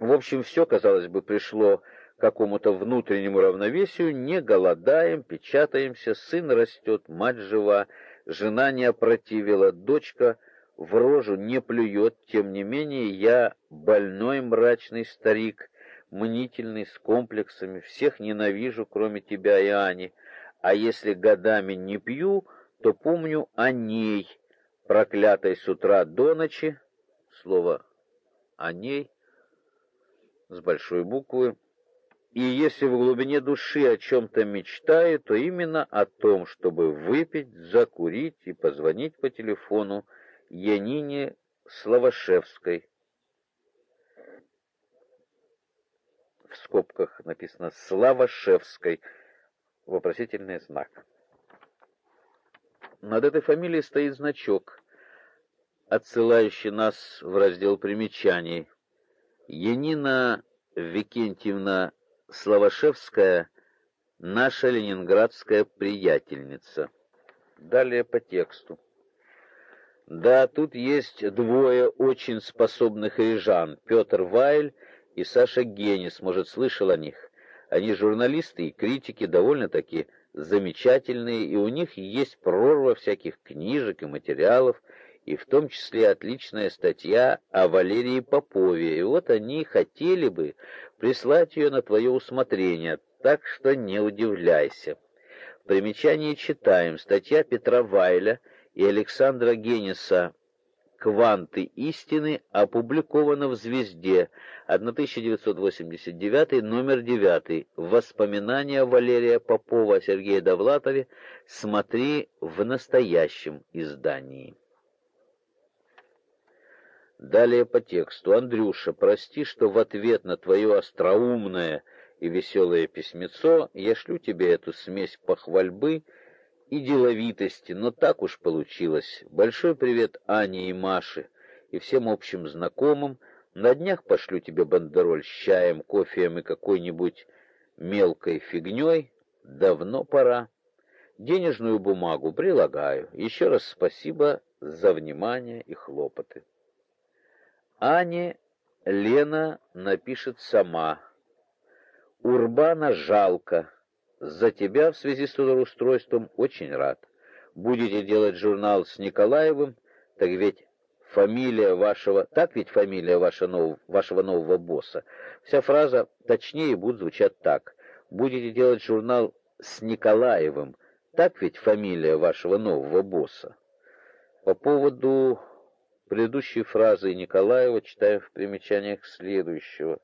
В общем, все, казалось бы, пришло к какому-то внутреннему равновесию, не голодаем, печатаемся, сын растет, мать жива, жена не опротивила, дочка в рожу не плюет, тем не менее я больной мрачный старик, мнительный, с комплексами, всех ненавижу, кроме тебя и Ани, а если годами не пью, то помню о ней, проклятой с утра до ночи, слово «о ней» с большой буквы, и если в глубине души о чем-то мечтаю, то именно о том, чтобы выпить, закурить и позвонить по телефону Янине Славошевской, в скобках написано Славошевской, вопросительный знак. Над этой фамилией стоит значок, отсылающий нас в раздел примечаний. Янина Викентьевна Славошевская, наша ленинградская приятельница. Далее по тексту. Да, тут есть двое очень способных рижан, Петр Вайль и Саша Генис, может, слышал о них. Они журналисты и критики, довольно-таки замечательные, и у них есть прорва всяких книжек и материалов, и в том числе отличная статья о Валерии Попове. И вот они хотели бы прислать ее на твое усмотрение, так что не удивляйся. В примечании читаем статья Петра Вайля и Александра Гениса «Кванты истины» опубликовано в «Звезде», 1989, номер 9. Воспоминания Валерия Попова о Сергее Довлатове. Смотри в настоящем издании. Далее по тексту. Андрюша, прости, что в ответ на твое остроумное и веселое письмецо я шлю тебе эту смесь похвальбы и деловитости, но так уж получилось. Большой привет Ане и Маше и всем общим знакомым. На днях пошлю тебе бандероль с чаем, кофеем и какой-нибудь мелкой фигней. Давно пора. Денежную бумагу прилагаю. Еще раз спасибо за внимание и хлопоты. Ане Лена напишет сама. Урбана жалко. За тебя в связи с трудоустройством очень рад. Будете делать журнал с Николаевым, так ведь фамилия вашего, так ведь фамилия вашего нового, вашего нового босса. Вся фраза точнее будет звучать так. Будете делать журнал с Николаевым, так ведь фамилия вашего нового босса. По поводу предыдущей фразы Николаева читаем в примечаниях следующего.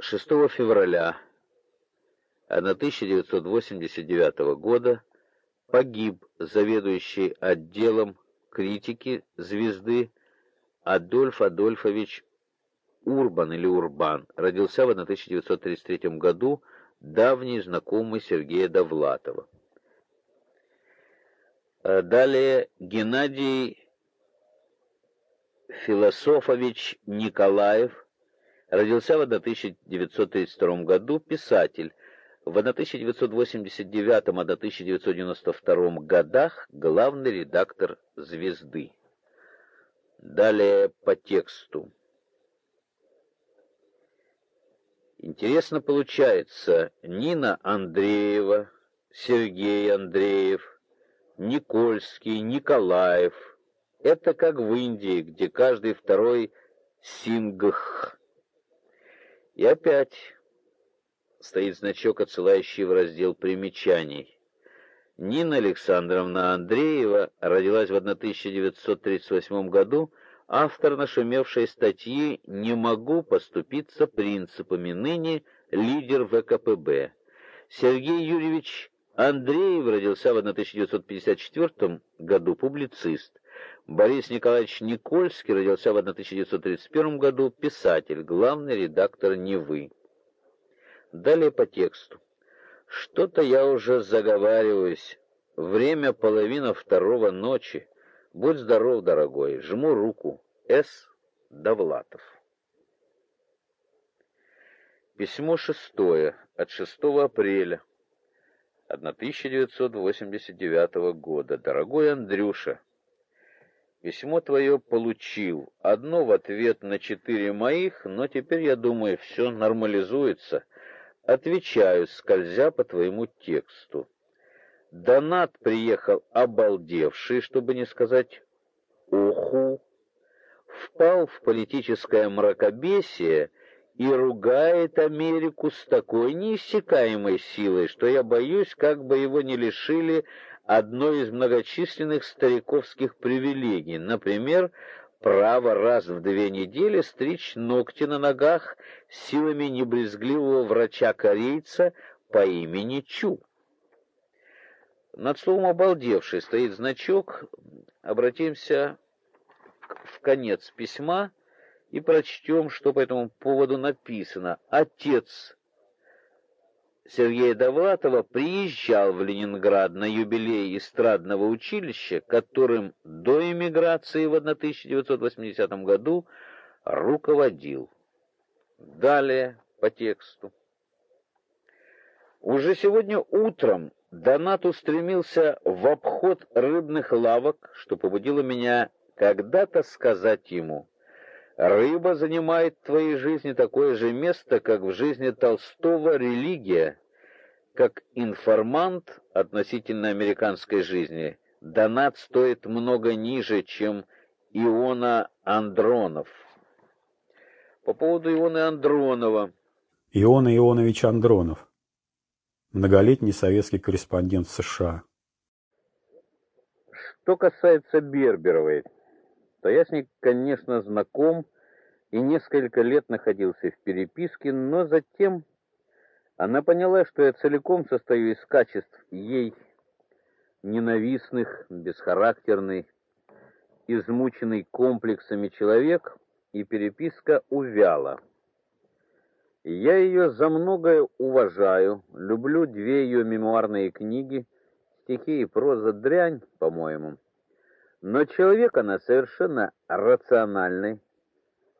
6 февраля 1989 года погиб заведующий отделом критики «Звезды» Адольф Адольфович Урбан или Урбан. Родился в 1933 году, давний знакомый Сергея Довлатова. А далее Геннадий Философович Николаев родился в 1932 году, писатель, в 1989-1992 годах главный редактор «Звезды». Далее по тексту. Интересно получается, Нина Андреева, Сергей Андреев, Никольский, Николаев. Это как в Индии, где каждый второй сингх. И опять стоит значок, отсылающий в раздел примечаний. Нина Александровна Андреева родилась в 1938 году, автор нашумевшей статьи «Не могу поступиться принципами ныне лидер ВКПБ». Сергей Юрьевич Андреев родился в 1954 году, публицист. Борис Николаевич Никольский родился в 1931 году, писатель, главный редактор «Невы». Далее по тексту. Что-то я уже заговариваюсь. Время половина второго ночи. Будь здоров, дорогой. Жму руку. С. Довлатов. Письмо шестое от 6 апреля 1989 года. Дорогой Андрюша, письмо твое получил. Одно в ответ на четыре моих, но теперь, я думаю, все нормализуется. Отвечаю, скользя по твоему тексту. Донат приехал обалдевший, чтобы не сказать «оху», впал в политическое мракобесие и ругает Америку с такой неиссякаемой силой, что я боюсь, как бы его не лишили одной из многочисленных стариковских привилегий, например, право раз в две недели стричь ногти на ногах силами небрезгливого врача-корейца по имени Чу. Над словом «обалдевший» стоит значок. Обратимся в конец письма и прочтем, что по этому поводу написано. Отец Сергея Довлатова приезжал в Ленинград на юбилей эстрадного училища, которым до эмиграции в 1980 году руководил. Далее по тексту. Уже сегодня утром Донат устремился в обход рыбных лавок, что побудило меня когда-то сказать ему: Рыба занимает в твоей жизни такое же место, как в жизни Толстого религия, как информант относительно американской жизни. Донат стоит много ниже, чем Иона Андронов. По поводу Ионы Андронова. Иона Ионович Андронов. Многолетний советский корреспондент США. Что касается Берберовой, ней, конечно, знаком и несколько лет находился в переписке, но затем она поняла, что я целиком состою из качеств ей ненавистных, бесхарактерный, измученный комплексами человек, и переписка увяла. Я ее за многое уважаю, люблю две ее мемуарные книги, стихи и проза дрянь, по-моему. Но человек она совершенно рациональный,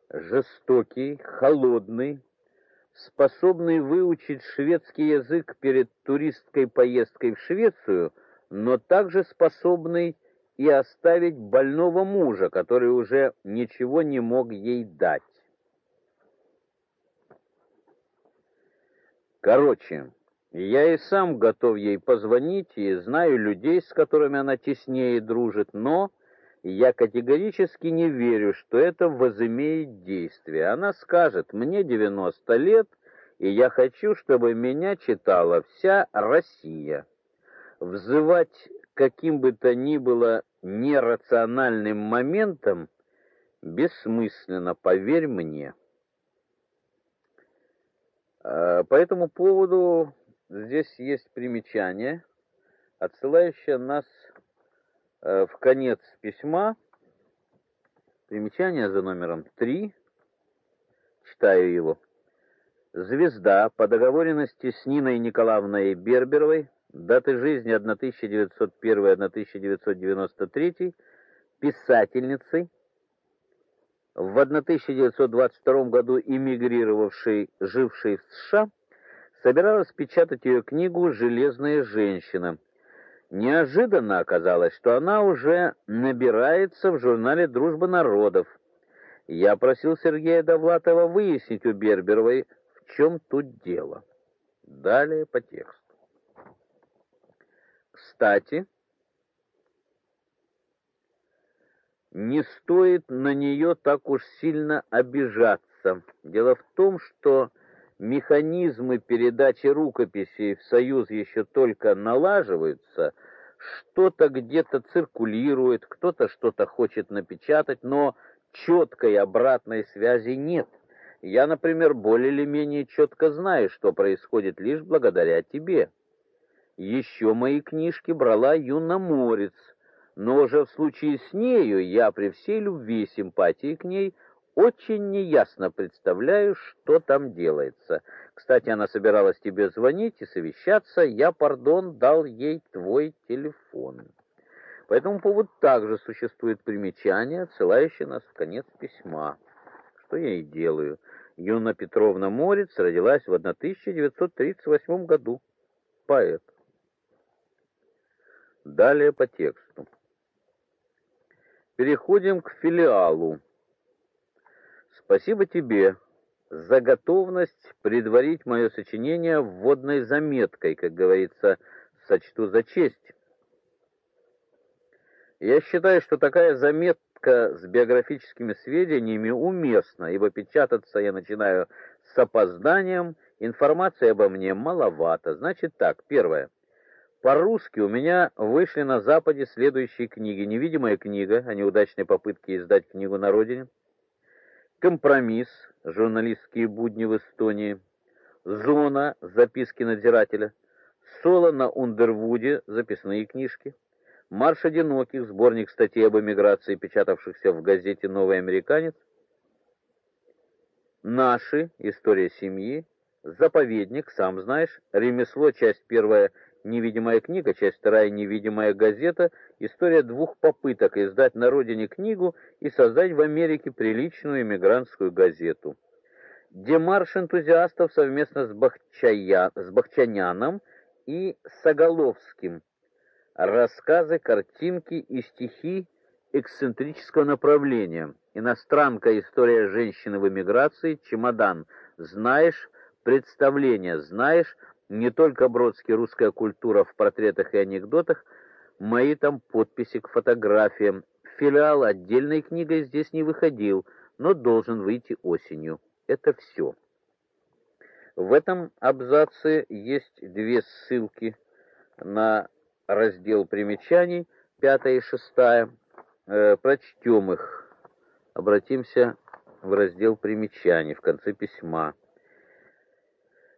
жестокий, холодный, способный выучить шведский язык перед туристской поездкой в Швецию, но также способный и оставить больного мужа, который уже ничего не мог ей дать. Короче, я и сам готов ей позвонить и знаю людей, с которыми она теснее дружит, но я категорически не верю, что это возымеет действие. Она скажет: "Мне 90 лет, и я хочу, чтобы меня читала вся Россия". Взывать каким бы то ни было нерациональным моментом бессмысленно, поверь мне. А, по этому поводу здесь есть примечание, отсылающее нас э, в конец письма. Примечание за номером 3. Читаю его. Звезда по договоренности с Ниной Николаевной Берберовой, даты жизни 1901-1993, писательницей, в 1922 году эмигрировавшей, жившей в США, собиралась печатать ее книгу «Железная женщина». Неожиданно оказалось, что она уже набирается в журнале «Дружба народов». Я просил Сергея Довлатова выяснить у Берберовой, в чем тут дело. Далее по тексту. Кстати, не стоит на нее так уж сильно обижаться. Дело в том, что механизмы передачи рукописей в Союз еще только налаживаются, что-то где-то циркулирует, кто-то что-то хочет напечатать, но четкой обратной связи нет. Я, например, более или менее четко знаю, что происходит лишь благодаря тебе. Еще мои книжки брала Юна Морец, но уже в случае с нею я при всей любви и симпатии к ней очень неясно представляю, что там делается. Кстати, она собиралась тебе звонить и совещаться, я, пардон, дал ей твой телефон. По этому поводу также существует примечание, отсылающее нас в конец письма. Что я и делаю. Юна Петровна Морец родилась в 1938 году. Поэт. Далее по тексту. Переходим к филиалу. Спасибо тебе за готовность предварить мое сочинение вводной заметкой, как говорится, сочту за честь. Я считаю, что такая заметка с биографическими сведениями уместна, ибо печататься я начинаю с опозданием, информации обо мне маловато. Значит так, первое. По-русски у меня вышли на Западе следующие книги: Невидимая книга о неудачной попытке издать книгу на родине, Компромисс. Журналистские будни в Эстонии, Зона. Записки надзирателя, Соло на Ундервуде. Записные книжки, Марш одиноких. Сборник статей об эмиграции, печатавшихся в газете Новый американец, Наши. История семьи, Заповедник, сам знаешь, Ремесло. Часть первая Невидимая книга, часть вторая Невидимая газета. История двух попыток издать на родине книгу и создать в Америке приличную эмигрантскую газету. Демарш энтузиастов совместно с Бахчая, с Бахчаняном и Соголовским. Рассказы, картинки и стихи эксцентрического направления. Иностранка. История женщины в эмиграции. Чемодан. Знаешь представление. Знаешь не только Бродский «Русская культура» в портретах и анекдотах, мои там подписи к фотографиям. Филиал отдельной книгой здесь не выходил, но должен выйти осенью. Это все. В этом абзаце есть две ссылки на раздел примечаний, пятая и шестая. Э, прочтем их. Обратимся в раздел примечаний в конце письма.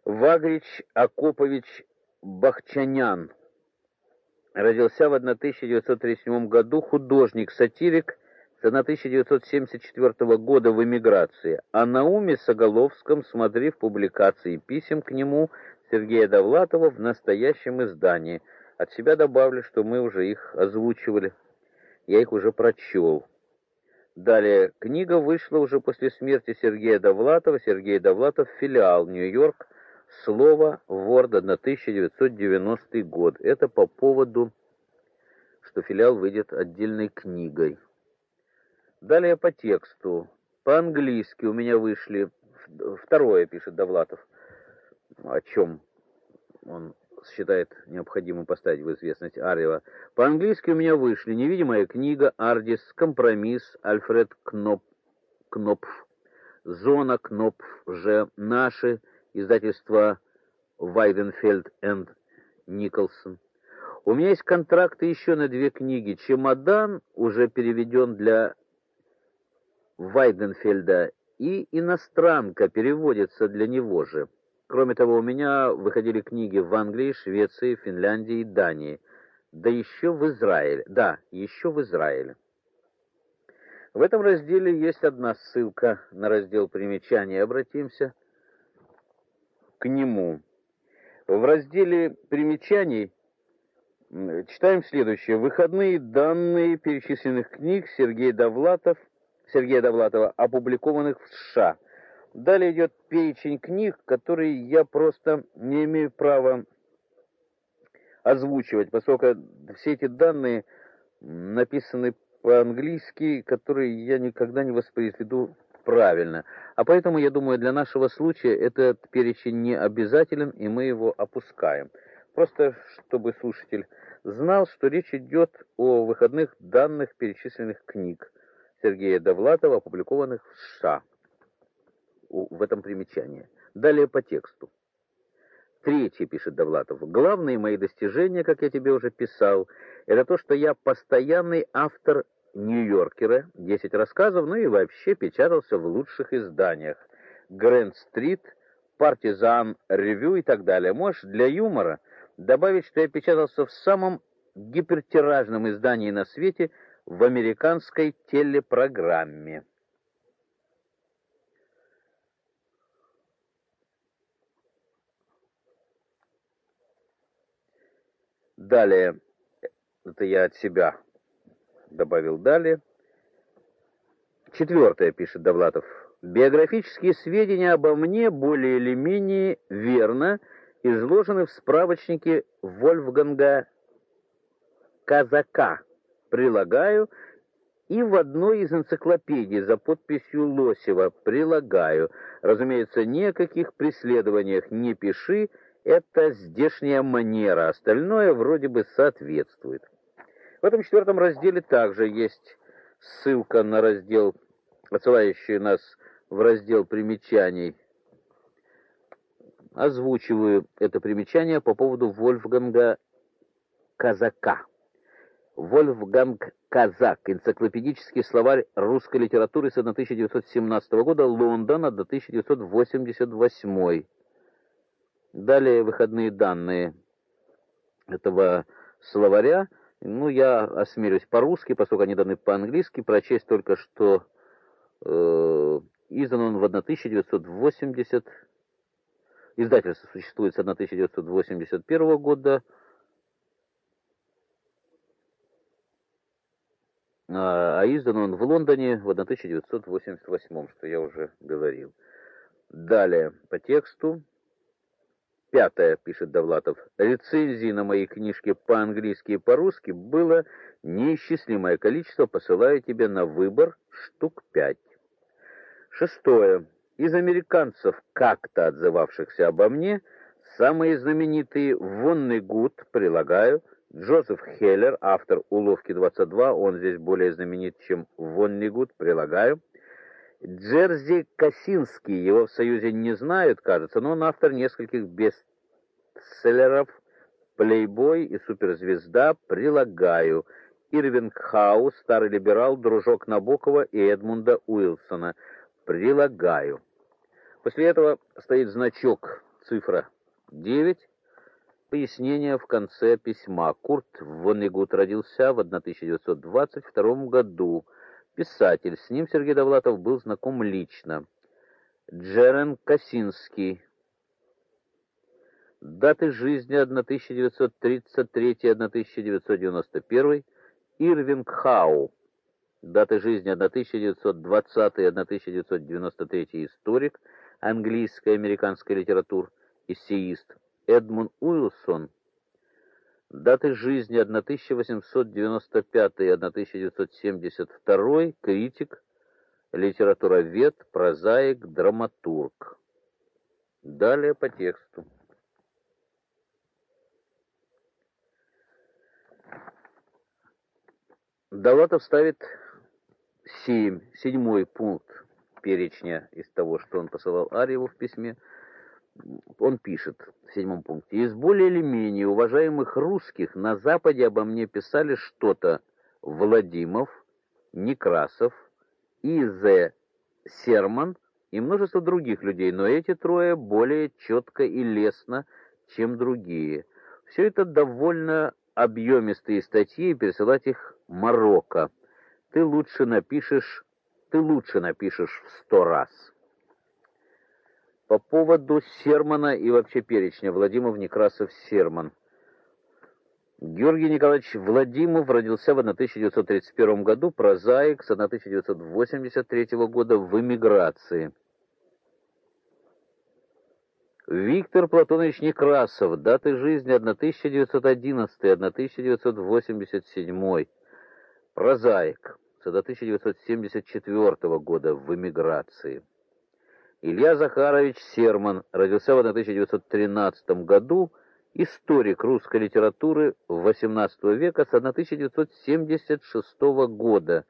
Вагрич Акопович Бахчанян родился в 1937 году, художник-сатирик с 1974 года в эмиграции. А на уме Соголовском смотри в публикации писем к нему Сергея Довлатова в настоящем издании. От себя добавлю, что мы уже их озвучивали. Я их уже прочел. Далее, книга вышла уже после смерти Сергея Довлатова. Сергей Довлатов, филиал, Нью-Йорк, Слово Word 1990 год. Это по поводу что филиал выйдет отдельной книгой. Далее по тексту. По-английски у меня вышли... Второе, пишет Довлатов. О чем он считает необходимым поставить в известность Арьева. По-английски у меня вышли «Невидимая книга», «Ардис», «Компромисс», «Альфред Кноп, Кнопф», «Зона Кнопф», «Ж», «Наши», издательство «Вайденфельд энд Николсон». У меня есть контракты еще на две книги. «Чемодан» уже переведен для Вайденфельда, и «Иностранка» переводится для него же. Кроме того, у меня выходили книги в Англии, Швеции, Финляндии и Дании, да еще в Израиле. Да, еще в Израиле. В этом разделе есть одна ссылка на раздел примечаний. Обратимся к нему. В разделе примечаний читаем следующее. Выходные данные перечисленных книг Сергея Довлатов, Сергея Довлатова, опубликованных в США. Далее идет перечень книг, которые я просто не имею права озвучивать, поскольку все эти данные написаны по-английски, которые я никогда не воспроизведу правильно. А поэтому, я думаю, для нашего случая этот перечень не обязателен, и мы его опускаем. Просто чтобы слушатель знал, что речь идет о выходных данных перечисленных книг Сергея Довлатова, опубликованных в США в этом примечании. Далее по тексту. Третье, пишет Довлатов, главные мои достижения, как я тебе уже писал, это то, что я постоянный автор Нью-Йоркера, 10 рассказов, ну и вообще печатался в лучших изданиях. Грэнд-стрит, Партизан, Ревью и так далее. Можешь для юмора добавить, что я печатался в самом гипертиражном издании на свете в американской телепрограмме. Далее, это я от себя добавил далее. Четвертое, пишет Довлатов. Биографические сведения обо мне более или менее верно изложены в справочнике Вольфганга Казака. Прилагаю и в одной из энциклопедий за подписью Лосева прилагаю. Разумеется, ни о каких преследованиях не пиши, это здешняя манера, остальное вроде бы соответствует. В этом четвертом разделе также есть ссылка на раздел, отсылающий нас в раздел примечаний. Озвучиваю это примечание по поводу Вольфганга Казака. Вольфганг Казак. Энциклопедический словарь русской литературы с 1917 года, Лондон, 1988. Далее выходные данные этого словаря. Ну, я осмелюсь по-русски, поскольку они даны по-английски, прочесть только, что э, издан он в 1980... Издательство существует с 1981 года, а, а издан он в Лондоне в 1988, что я уже говорил. Далее, по тексту. Пятое, пишет Довлатов, рецензий на мои книжки по-английски и по-русски было неисчислимое количество, посылаю тебе на выбор штук пять. Шестое. Из американцев, как-то отзывавшихся обо мне, самые знаменитые Вонный Гуд, прилагаю, Джозеф Хеллер, автор «Уловки 22», он здесь более знаменит, чем Вонный Гуд, прилагаю, Джерзи Косинский, его в Союзе не знают, кажется, но он автор нескольких бестселлеров «Плейбой» и «Суперзвезда», прилагаю. Ирвинг Хаус, старый либерал, дружок Набокова и Эдмунда Уилсона, прилагаю. После этого стоит значок, цифра 9, пояснение в конце письма. Курт Воннегут родился в 1922 году писатель. С ним Сергей Довлатов был знаком лично. Джерен Косинский. Даты жизни 1933-1991. Ирвинг Хау. Даты жизни 1920-1993. Историк английской и американской литератур, эссеист. Эдмунд Уилсон. Даты жизни 1895-1972, критик, литературовед, прозаик, драматург. Далее по тексту. Давлатов ставит 7, седьмой пункт перечня из того, что он посылал Арьеву в письме. Он пишет в седьмом пункте. «Из более или менее уважаемых русских на Западе обо мне писали что-то Владимов, Некрасов, И.З. Серман и множество других людей, но эти трое более четко и лестно, чем другие. Все это довольно объемистые статьи и пересылать их Марокко. Ты лучше напишешь, ты лучше напишешь в сто раз. По поводу Сермана и вообще перечня Владимир Некрасов Серман. Георгий Николаевич Владимиров родился в 1931 году, прозаик с 1983 года в эмиграции. Виктор Платонович Некрасов, даты жизни 1911-1987, прозаик, с 1974 года в эмиграции. Илья Захарович Серман, родился в 1913 году, историк русской литературы XVIII века с 1976 года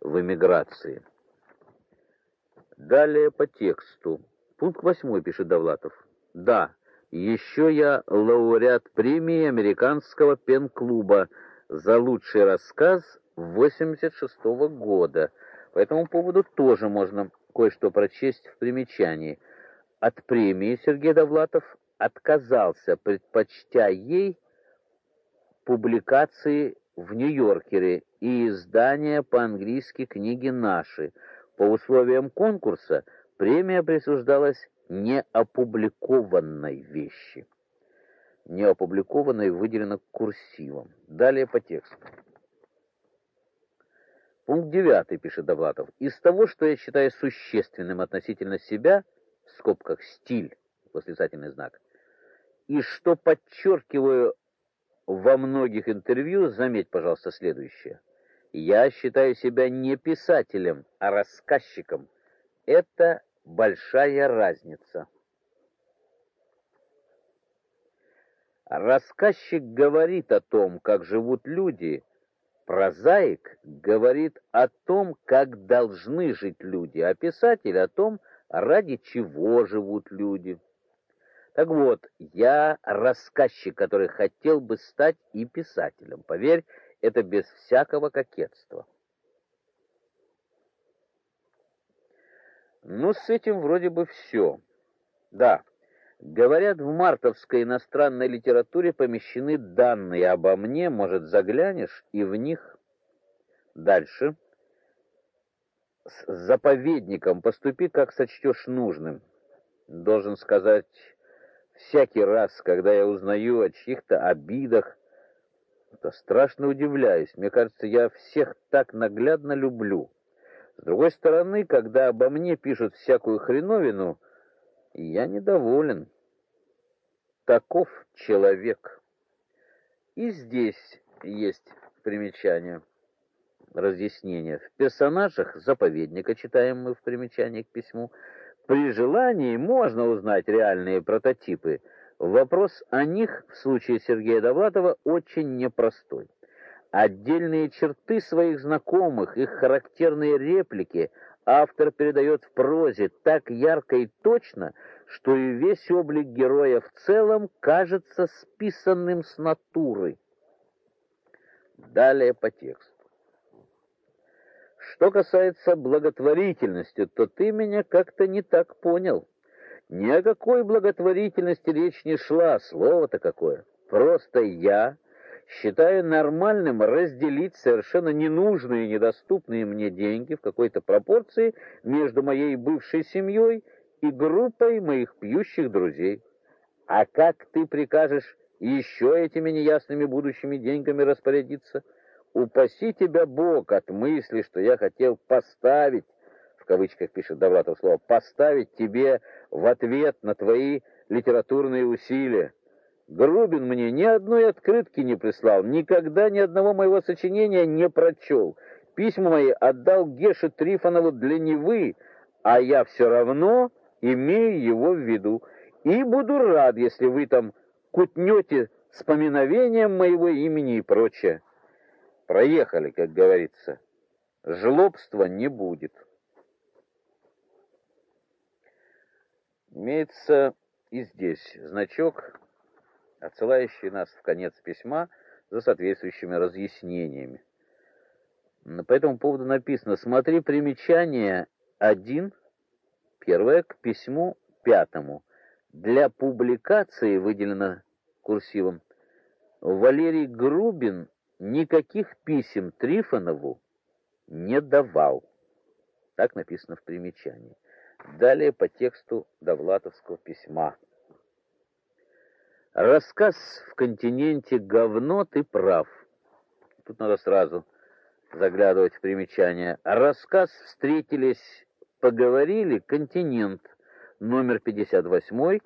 в эмиграции. Далее по тексту. Пункт 8 пишет Довлатов. Да, еще я лауреат премии американского пен-клуба за лучший рассказ 86 -го года. По этому поводу тоже можно кое-что прочесть в примечании. От премии Сергей Довлатов отказался, предпочтя ей публикации в Нью-Йоркере и издания по-английски книги наши. По условиям конкурса премия присуждалась неопубликованной вещи. Неопубликованной выделено курсивом. Далее по тексту. Пункт 9, пишет Довлатов. Из того, что я считаю существенным относительно себя, в скобках стиль, восклицательный знак, и что подчеркиваю во многих интервью, заметь, пожалуйста, следующее. Я считаю себя не писателем, а рассказчиком. Это большая разница. Рассказчик говорит о том, как живут люди, прозаик говорит о том, как должны жить люди, а писатель о том, ради чего живут люди. Так вот, я рассказчик, который хотел бы стать и писателем. Поверь, это без всякого кокетства. Ну, с этим вроде бы все. Да, говорят, в мартовской иностранной литературе помещены данные обо мне, может, заглянешь, и в них дальше. С заповедником поступи, как сочтешь нужным. Должен сказать, всякий раз, когда я узнаю о чьих-то обидах, то страшно удивляюсь. Мне кажется, я всех так наглядно люблю. С другой стороны, когда обо мне пишут всякую хреновину, я недоволен. Таков человек. И здесь есть примечание, разъяснение. В персонажах заповедника, читаем мы в примечании к письму, при желании можно узнать реальные прототипы. Вопрос о них в случае Сергея Довлатова очень непростой. Отдельные черты своих знакомых, их характерные реплики автор передает в прозе так ярко и точно, что и весь облик героя в целом кажется списанным с натуры. Далее по тексту. Что касается благотворительности, то ты меня как-то не так понял. Ни о какой благотворительности речь не шла, слово-то какое. Просто я считаю нормальным разделить совершенно ненужные и недоступные мне деньги в какой-то пропорции между моей бывшей семьей и группой моих пьющих друзей. А как ты прикажешь еще этими неясными будущими деньгами распорядиться? Упаси тебя Бог от мысли, что я хотел поставить, в кавычках пишет Довлатов слово, поставить тебе в ответ на твои литературные усилия. Грубин мне ни одной открытки не прислал, никогда ни одного моего сочинения не прочел. Письма мои отдал Геше Трифонову для Невы, а я все равно имею его в виду. И буду рад, если вы там кутнете с поминовением моего имени и прочее. Проехали, как говорится. Жлобства не будет. Имеется и здесь значок, отсылающий нас в конец письма за соответствующими разъяснениями. По этому поводу написано «Смотри примечание 1, первое, к письму пятому. Для публикации выделено курсивом Валерий Грубин никаких писем Трифонову не давал». Так написано в примечании. Далее по тексту Довлатовского письма. Рассказ в континенте говно, ты прав. Тут надо сразу заглядывать в примечание. Рассказ встретились, поговорили, континент, номер 58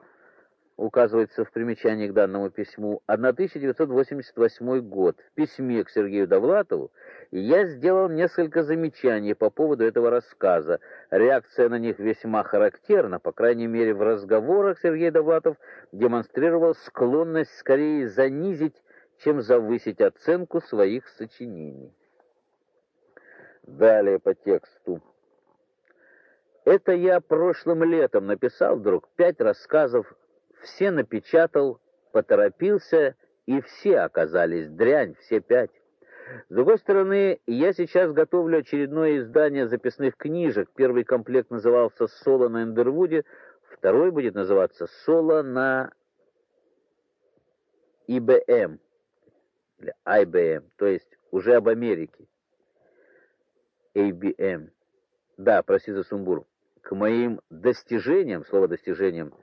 указывается в примечании к данному письму, 1988 год. В письме к Сергею Довлатову я сделал несколько замечаний по поводу этого рассказа. Реакция на них весьма характерна, по крайней мере, в разговорах Сергей Довлатов демонстрировал склонность скорее занизить, чем завысить оценку своих сочинений. Далее по тексту. Это я прошлым летом написал вдруг пять рассказов все напечатал, поторопился, и все оказались дрянь, все пять. С другой стороны, я сейчас готовлю очередное издание записных книжек. Первый комплект назывался «Соло на Эндервуде», второй будет называться «Соло на ИБМ», или IBM, то есть уже об Америке. ABM. Да, прости за сумбур. К моим достижениям, слово достижениям,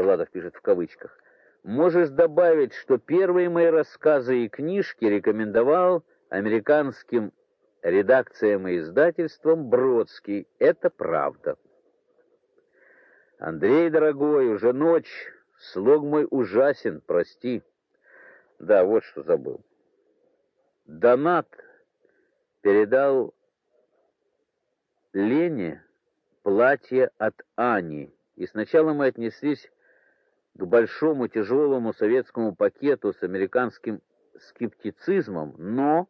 Довладов пишет в кавычках, можешь добавить, что первые мои рассказы и книжки рекомендовал американским редакциям и издательствам Бродский. Это правда. Андрей, дорогой, уже ночь, слог мой ужасен, прости. Да, вот что забыл. Донат передал Лене платье от Ани, и сначала мы отнеслись к большому тяжелому советскому пакету с американским скептицизмом, но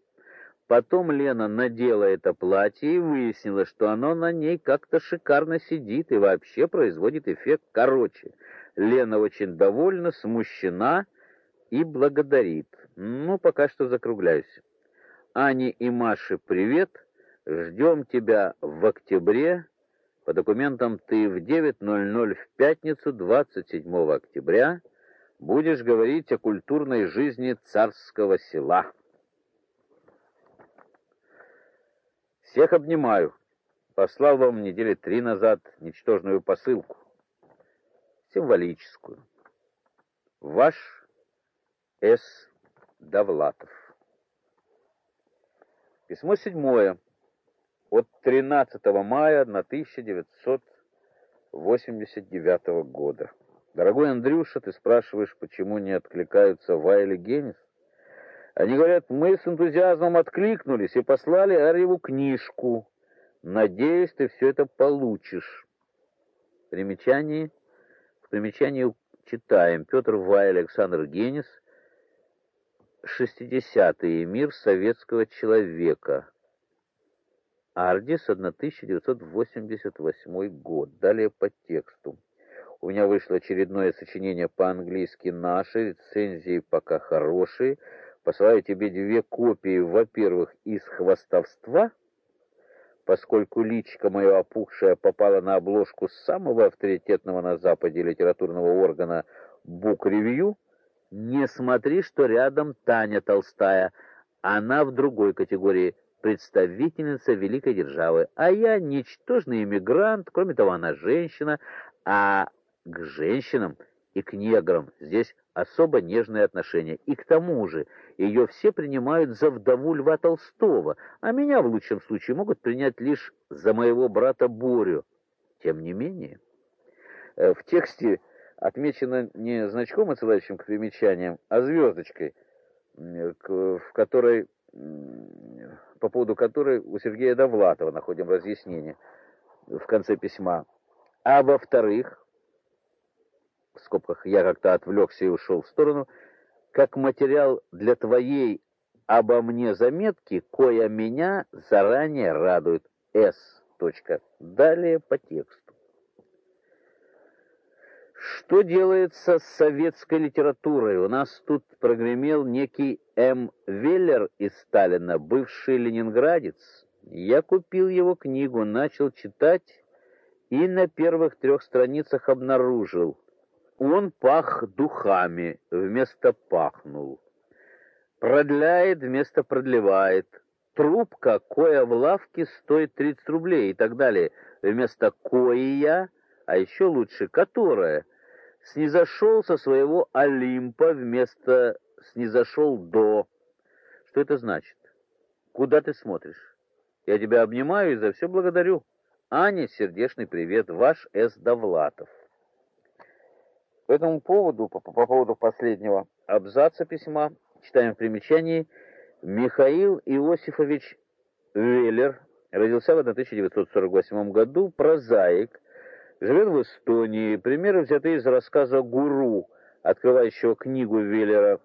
потом Лена надела это платье и выяснила, что оно на ней как-то шикарно сидит и вообще производит эффект короче. Лена очень довольна, смущена и благодарит. Ну, пока что закругляюсь. Ане и Маше привет. Ждем тебя в октябре по документам ты в 9.00 в пятницу 27 октября будешь говорить о культурной жизни царского села. Всех обнимаю. Послал вам недели три назад ничтожную посылку. Символическую. Ваш С. Довлатов. Письмо седьмое от 13 мая 1989 года. Дорогой Андрюша, ты спрашиваешь, почему не откликаются Вайли Генис? Они говорят, мы с энтузиазмом откликнулись и послали Арьеву книжку. Надеюсь, ты все это получишь. Примечание. В примечании читаем. Петр Вайль, Александр Генис. 60-й мир советского человека. Ардис, 1988 год. Далее по тексту. У меня вышло очередное сочинение по-английски «Наши», рецензии пока хорошие. Посылаю тебе две копии, во-первых, из хвастовства, поскольку личка моя опухшая попала на обложку самого авторитетного на Западе литературного органа «Бук Ревью», не смотри, что рядом Таня Толстая, она в другой категории – представительница великой державы, а я ничтожный эмигрант, кроме того, она женщина, а к женщинам и к неграм здесь особо нежные отношения. И к тому же ее все принимают за вдову Льва Толстого, а меня в лучшем случае могут принять лишь за моего брата Борю. Тем не менее, э, в тексте отмечено не значком, отсылающим к примечаниям, а звездочкой, в которой, по поводу которой у Сергея Довлатова находим разъяснение в конце письма. А во-вторых, в скобках я как-то отвлекся и ушел в сторону, как материал для твоей обо мне заметки, кое меня заранее радует. С. Далее по тексту. Что делается с советской литературой? У нас тут прогремел некий М. Веллер из Сталина, бывший ленинградец. Я купил его книгу, начал читать и на первых трех страницах обнаружил. Он пах духами, вместо пахнул. Продляет, вместо продлевает. Трубка, кое в лавке, стоит 30 рублей и так далее. Вместо коя, а еще лучше, которая снизошел со своего Олимпа вместо снизошел до. Что это значит? Куда ты смотришь? Я тебя обнимаю и за все благодарю. Аня, сердечный привет, ваш С. Довлатов. По этому поводу, по, по поводу последнего абзаца письма, читаем в примечании, Михаил Иосифович Веллер родился в 1948 году, прозаик, живет в Эстонии. Примеры взяты из рассказа «Гуру», открывающего книгу Веллера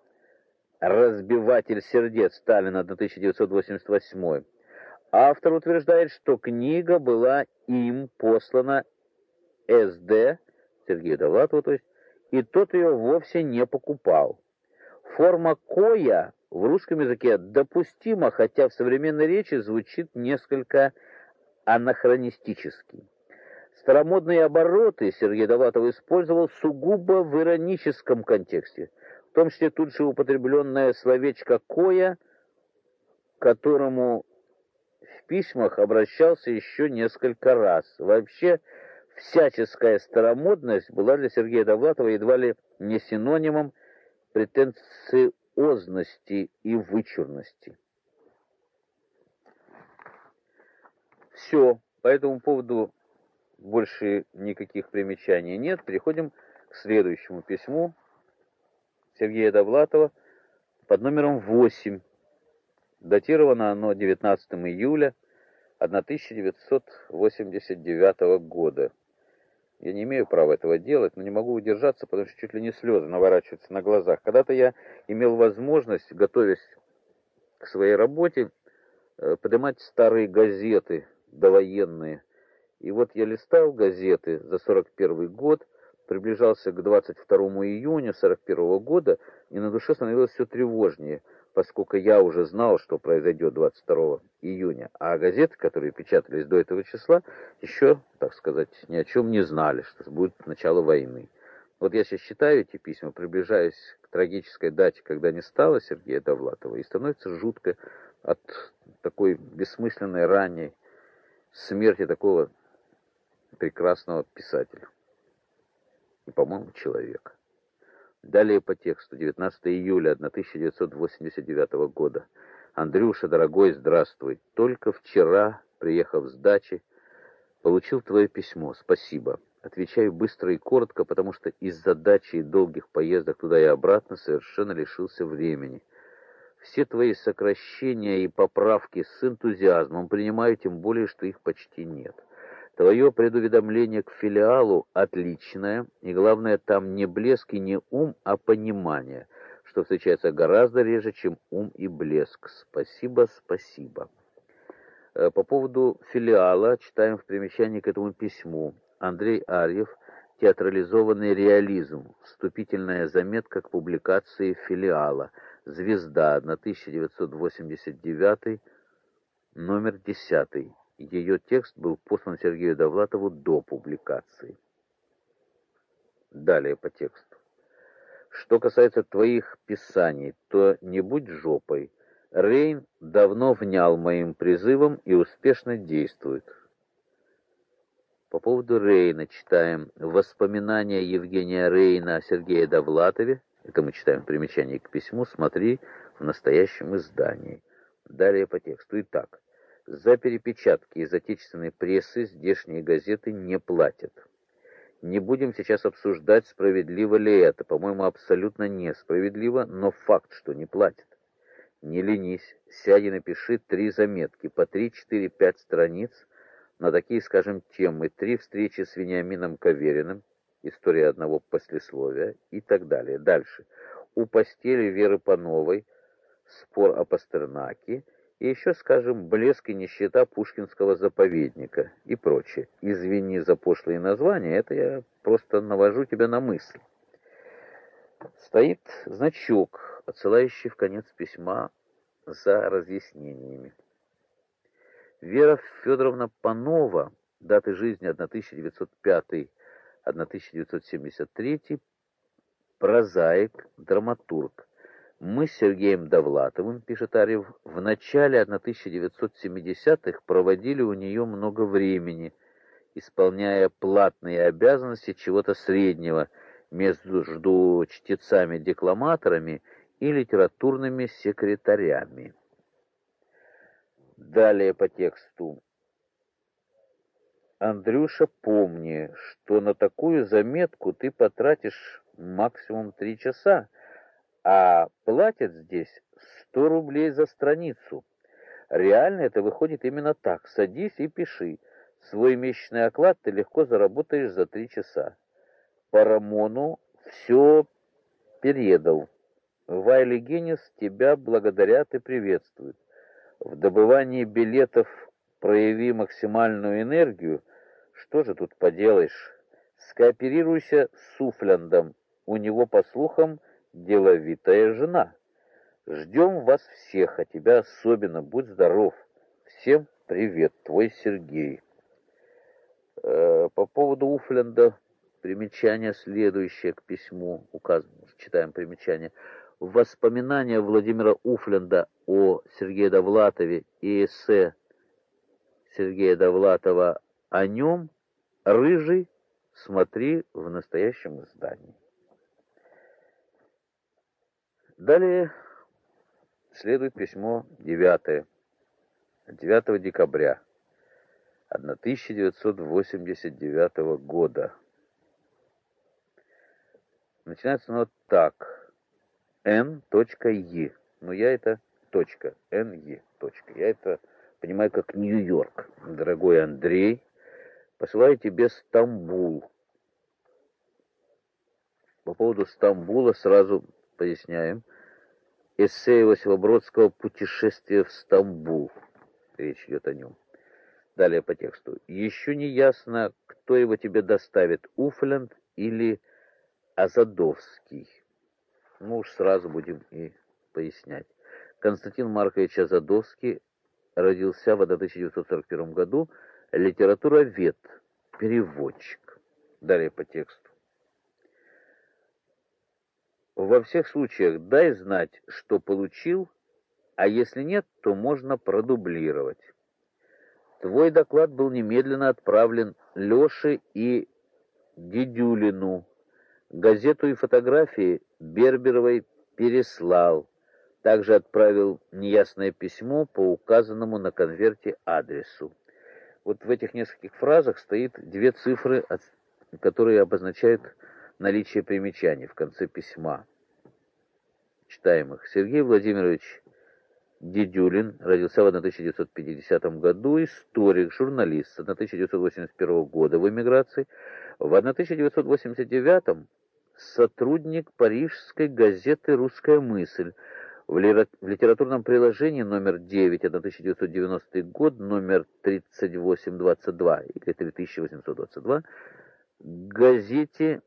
«Разбиватель сердец» Сталина 1988. Автор утверждает, что книга была им послана СД, Сергею Довлатову, то есть, и тот ее вовсе не покупал. Форма «коя» в русском языке допустима, хотя в современной речи звучит несколько анахронистически. Старомодные обороты Сергей Довлатов использовал сугубо в ироническом контексте, том числе тут же употребленное словечко «коя», к которому в письмах обращался еще несколько раз. Вообще, всяческая старомодность была для Сергея Довлатова едва ли не синонимом претенциозности и вычурности. Все, по этому поводу больше никаких примечаний нет. Переходим к следующему письму Сергея Довлатова под номером 8. Датировано оно 19 июля 1989 года. Я не имею права этого делать, но не могу удержаться, потому что чуть ли не слезы наворачиваются на глазах. Когда-то я имел возможность, готовясь к своей работе, э, поднимать старые газеты довоенные. И вот я листал газеты за 41 год, приближался к 22 июня 41 года, и на душе становилось все тревожнее – поскольку я уже знал, что произойдет 22 июня, а газеты, которые печатались до этого числа, еще, так сказать, ни о чем не знали, что будет начало войны. Вот я сейчас читаю эти письма, приближаюсь к трагической дате, когда не стало Сергея Довлатова, и становится жутко от такой бессмысленной ранней смерти такого прекрасного писателя и, по-моему, человека. Далее по тексту. 19 июля 1989 года. Андрюша, дорогой, здравствуй. Только вчера, приехав с дачи, получил твое письмо. Спасибо. Отвечаю быстро и коротко, потому что из-за дачи и долгих поездок туда и обратно совершенно лишился времени. Все твои сокращения и поправки с энтузиазмом принимаю, тем более, что их почти нет. Твое предуведомление к филиалу отличное, и главное, там не блеск и не ум, а понимание, что встречается гораздо реже, чем ум и блеск. Спасибо, спасибо. Э, по поводу филиала читаем в примечании к этому письму. Андрей Арьев, театрализованный реализм, вступительная заметка к публикации филиала, «Звезда», 1989, номер 10. Ее текст был послан Сергею Довлатову до публикации. Далее по тексту. Что касается твоих писаний, то не будь жопой. Рейн давно внял моим призывом и успешно действует. По поводу Рейна читаем «Воспоминания Евгения Рейна о Сергее Довлатове». Это мы читаем в примечании к письму. Смотри в настоящем издании. Далее по тексту. Итак, за перепечатки из отечественной прессы здешние газеты не платят. Не будем сейчас обсуждать, справедливо ли это. По-моему, абсолютно несправедливо, но факт, что не платят. Не ленись, сядь и напиши три заметки, по три, четыре, пять страниц, на такие, скажем, темы, три встречи с Вениамином Кавериным, история одного послесловия и так далее. Дальше. У постели Веры Пановой, спор о Пастернаке, и еще, скажем, блеск и нищета Пушкинского заповедника и прочее. Извини за пошлые названия, это я просто навожу тебя на мысль. Стоит значок, отсылающий в конец письма за разъяснениями. Вера Федоровна Панова, даты жизни 1905-1973, прозаик, драматург, мы с Сергеем Довлатовым, пишет Арьев, в начале 1970-х проводили у нее много времени, исполняя платные обязанности чего-то среднего между чтецами-декламаторами и литературными секретарями. Далее по тексту. Андрюша, помни, что на такую заметку ты потратишь максимум три часа, а платят здесь 100 рублей за страницу. Реально это выходит именно так. Садись и пиши. Свой месячный оклад ты легко заработаешь за три часа. По Рамону все передал. Вайли Генис тебя благодарят и приветствуют. В добывании билетов прояви максимальную энергию. Что же тут поделаешь? Скооперируйся с Суфляндом. У него, по слухам, деловитая жена. Ждем вас всех, а тебя особенно. Будь здоров. Всем привет, твой Сергей. Э, по поводу Уфленда примечание следующее к письму, указано, читаем примечание. Воспоминания Владимира Уфленда о Сергее Довлатове и эссе Сергея Довлатова о нем «Рыжий» смотри в настоящем издании. Далее следует письмо 9, 9 декабря 1989 года. Начинается оно так. N.E. Но я это точка. N.E. Точка. Я это понимаю как Нью-Йорк. Дорогой Андрей, посылаю тебе Стамбул. По поводу Стамбула сразу поясняем. Эссе Иосифа Бродского «Путешествие в Стамбул». Речь идет о нем. Далее по тексту. Еще не ясно, кто его тебе доставит, Уфленд или Азадовский. Мы уж сразу будем и пояснять. Константин Маркович Азадовский родился в 1941 году, литературовед, переводчик. Далее по тексту. Во всех случаях дай знать, что получил, а если нет, то можно продублировать. Твой доклад был немедленно отправлен Лёше и Дедюлину. Газету и фотографии Берберовой переслал. Также отправил неясное письмо по указанному на конверте адресу. Вот в этих нескольких фразах стоит две цифры, которые обозначают наличие примечаний в конце письма. Читаем их. Сергей Владимирович Дедюлин родился в 1950 году, историк, журналист с 1981 года в эмиграции. В 1989 сотрудник парижской газеты «Русская мысль». В литературном приложении номер 9, 1990 год, номер 3822 или 3822, газете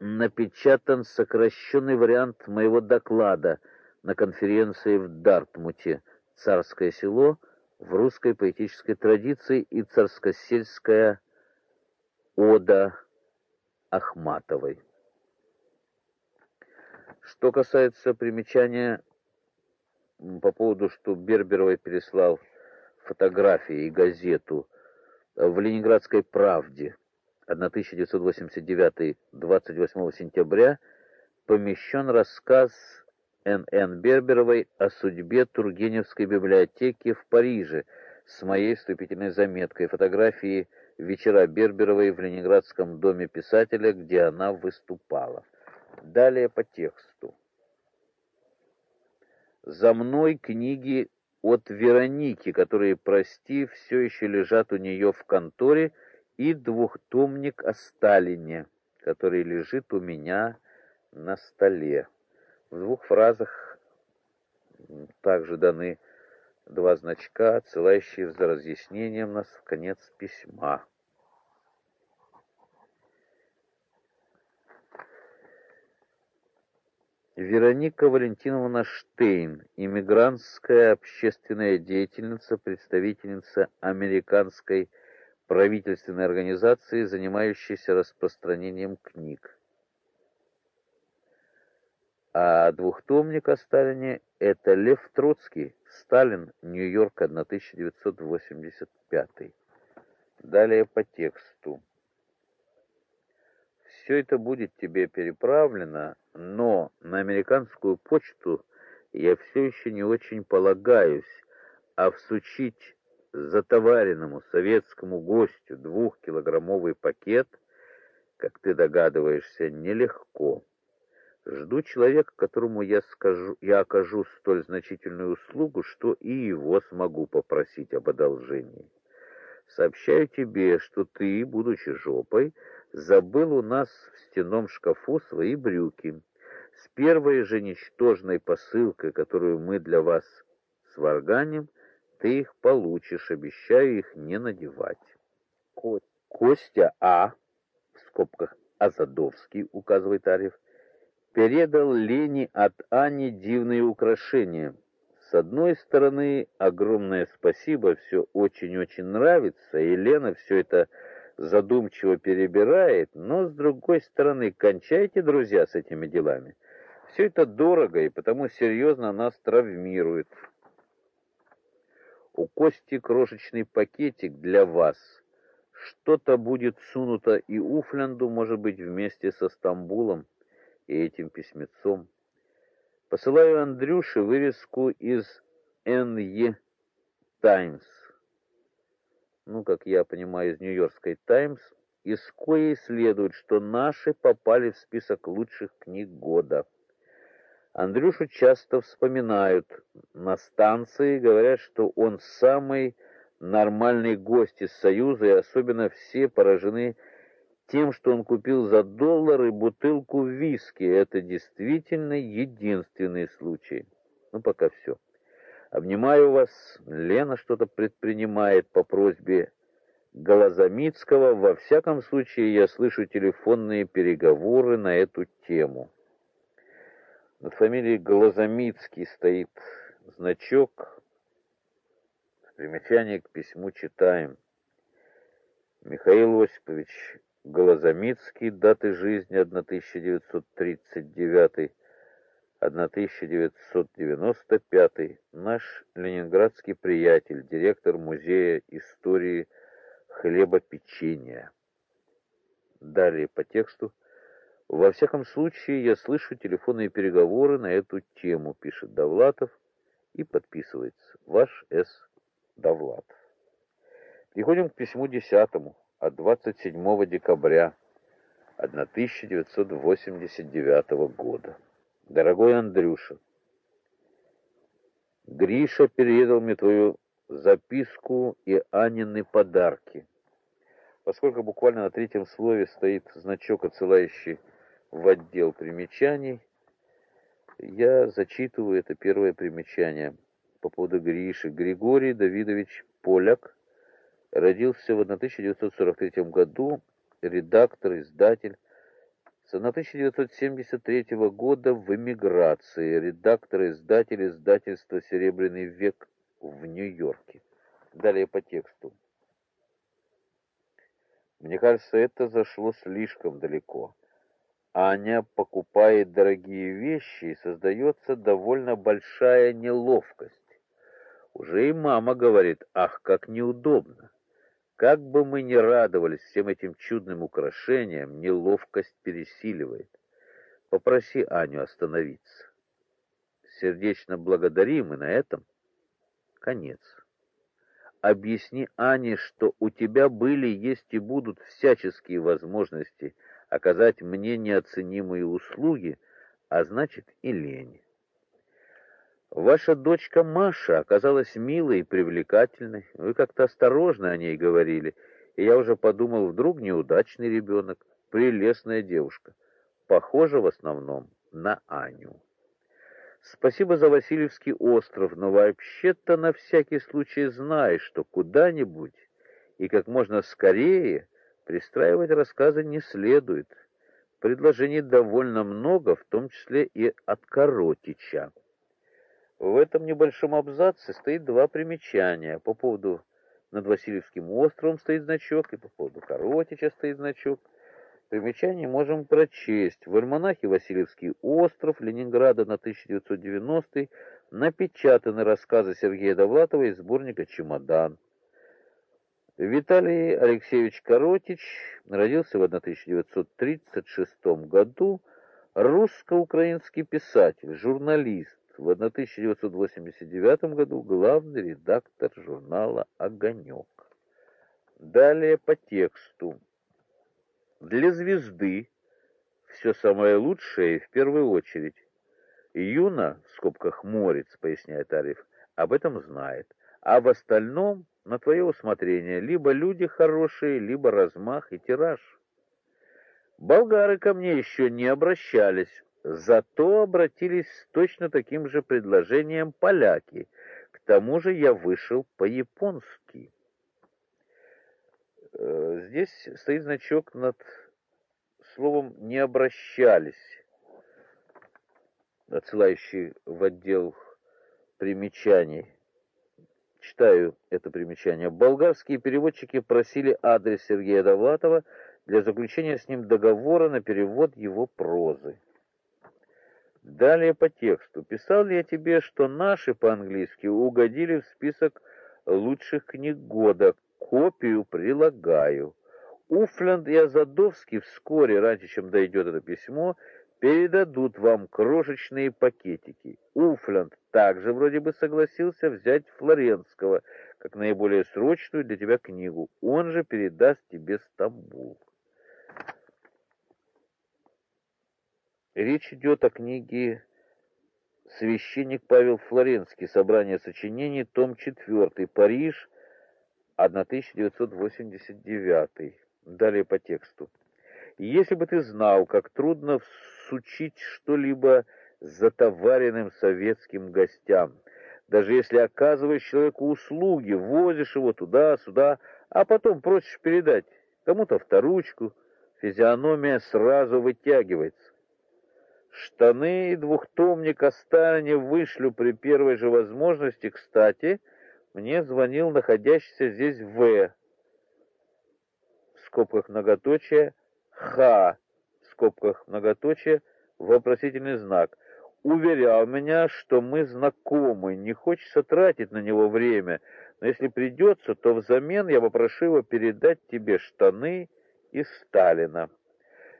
напечатан сокращенный вариант моего доклада на конференции в Дартмуте «Царское село» в русской поэтической традиции и царскосельская ода Ахматовой. Что касается примечания по поводу, что Берберовой переслал фотографии и газету в Ленинградской правде 1989, 28 сентября, помещен рассказ Н.Н. Берберовой о судьбе Тургеневской библиотеки в Париже с моей вступительной заметкой, фотографии вечера Берберовой в Ленинградском доме писателя, где она выступала. Далее по тексту. За мной книги от Вероники, которые, прости, все еще лежат у нее в конторе, и двухтомник о Сталине, который лежит у меня на столе. В двух фразах также даны два значка, отсылающие за разъяснением нас в конец письма. Вероника Валентиновна Штейн, иммигрантская общественная деятельница, представительница американской правительственной организации, занимающейся распространением книг. А двухтомник о Сталине – это Лев Троцкий, Сталин, Нью-Йорк, 1985. Далее по тексту. Все это будет тебе переправлено, но на американскую почту я все еще не очень полагаюсь, а всучить затоваренному советскому гостю двухкилограммовый пакет, как ты догадываешься, нелегко. Жду человека, которому я скажу, я окажу столь значительную услугу, что и его смогу попросить об одолжении. Сообщаю тебе, что ты, будучи жопой, забыл у нас в стенном шкафу свои брюки. С первой же ничтожной посылкой, которую мы для вас сварганим, ты их получишь, обещаю их не надевать. Костя А, в скобках Азадовский, указывает Арев, передал Лене от Ани дивные украшения. С одной стороны, огромное спасибо, все очень-очень нравится, и Лена все это задумчиво перебирает, но с другой стороны, кончайте, друзья, с этими делами. Все это дорого и потому серьезно нас травмирует. У Кости крошечный пакетик для вас. Что-то будет сунуто и Уфлянду, может быть, вместе со Стамбулом и этим письмецом. Посылаю Андрюше вырезку из Н.Е. Таймс ну, как я понимаю, из Нью-Йоркской Таймс, из коей следует, что наши попали в список лучших книг года. Андрюшу часто вспоминают на станции, говорят, что он самый нормальный гость из Союза, и особенно все поражены тем, что он купил за доллары бутылку виски. Это действительно единственный случай. Ну, пока все. Обнимаю вас. Лена что-то предпринимает по просьбе Голозамитского. Во всяком случае, я слышу телефонные переговоры на эту тему. Над фамилией Голозамитский стоит значок. Примечание к письму читаем. Михаил Осипович Голозамитский, даты жизни 1939 1995 наш ленинградский приятель, директор музея истории хлебопечения. Далее по тексту. Во всяком случае, я слышу телефонные переговоры на эту тему, пишет Довлатов и подписывается. Ваш С. Довлатов. Переходим к письму десятому от 27 декабря 1989 года. Дорогой Андрюша, Гриша передал мне твою записку и Анины подарки. Поскольку буквально на третьем слове стоит значок, отсылающий в отдел примечаний, я зачитываю это первое примечание по поводу Гриши. Григорий Давидович Поляк родился в 1943 году, редактор, издатель, с 1973 года в эмиграции, редактор издатель издательства «Серебряный век» в Нью-Йорке. Далее по тексту. Мне кажется, это зашло слишком далеко. Аня покупает дорогие вещи, и создается довольно большая неловкость. Уже и мама говорит, ах, как неудобно. Как бы мы ни радовались всем этим чудным украшениям, неловкость пересиливает. Попроси Аню остановиться. Сердечно благодарим, и на этом конец. объясни Ане, что у тебя были, есть и будут всяческие возможности оказать мне неоценимые услуги, а значит и лень. Ваша дочка Маша оказалась милой и привлекательной. Вы как-то осторожно о ней говорили, и я уже подумал, вдруг неудачный ребенок, прелестная девушка, похожа в основном на Аню. Спасибо за Васильевский остров, но вообще-то на всякий случай знай, что куда-нибудь и как можно скорее пристраивать рассказы не следует. Предложений довольно много, в том числе и от Коротича. В этом небольшом абзаце стоит два примечания. По поводу над Васильевским островом стоит значок, и по поводу Коротича стоит значок. Примечание можем прочесть. В альманахе «Васильевский остров» Ленинграда на 1990 напечатаны рассказы Сергея Довлатова из сборника «Чемодан». Виталий Алексеевич Коротич родился в 1936 году, русско-украинский писатель, журналист, в 1989 году главный редактор журнала «Огонек». Далее по тексту. Для звезды все самое лучшее в первую очередь. Юна, в скобках «морец», поясняет Ариф, об этом знает, а в остальном на твое усмотрение либо люди хорошие, либо размах и тираж. Болгары ко мне еще не обращались, Зато обратились с точно таким же предложением поляки. К тому же я вышел по-японски. Э, здесь стоит значок над словом «не обращались», отсылающий в отдел примечаний. Читаю это примечание. Болгарские переводчики просили адрес Сергея Довлатова для заключения с ним договора на перевод его прозы. Далее по тексту. Писал ли я тебе, что наши по-английски угодили в список лучших книг года? Копию прилагаю. Уфленд и Азадовский вскоре, раньше, чем дойдет это письмо, передадут вам крошечные пакетики. Уфленд также вроде бы согласился взять Флоренского, как наиболее срочную для тебя книгу. Он же передаст тебе Стамбул. Речь идет о книге «Священник Павел Флоренский. Собрание сочинений. Том 4. Париж. 1989». Далее по тексту. Если бы ты знал, как трудно всучить что-либо затоваренным советским гостям, даже если оказываешь человеку услуги, возишь его туда-сюда, а потом просишь передать кому-то вторучку, физиономия сразу вытягивается. Штаны и двухтомник о вышлю при первой же возможности. Кстати, мне звонил находящийся здесь В. В скобках многоточие Х. В скобках многоточие вопросительный знак. Уверял меня, что мы знакомы, не хочется тратить на него время, но если придется, то взамен я попрошу его передать тебе штаны из Сталина.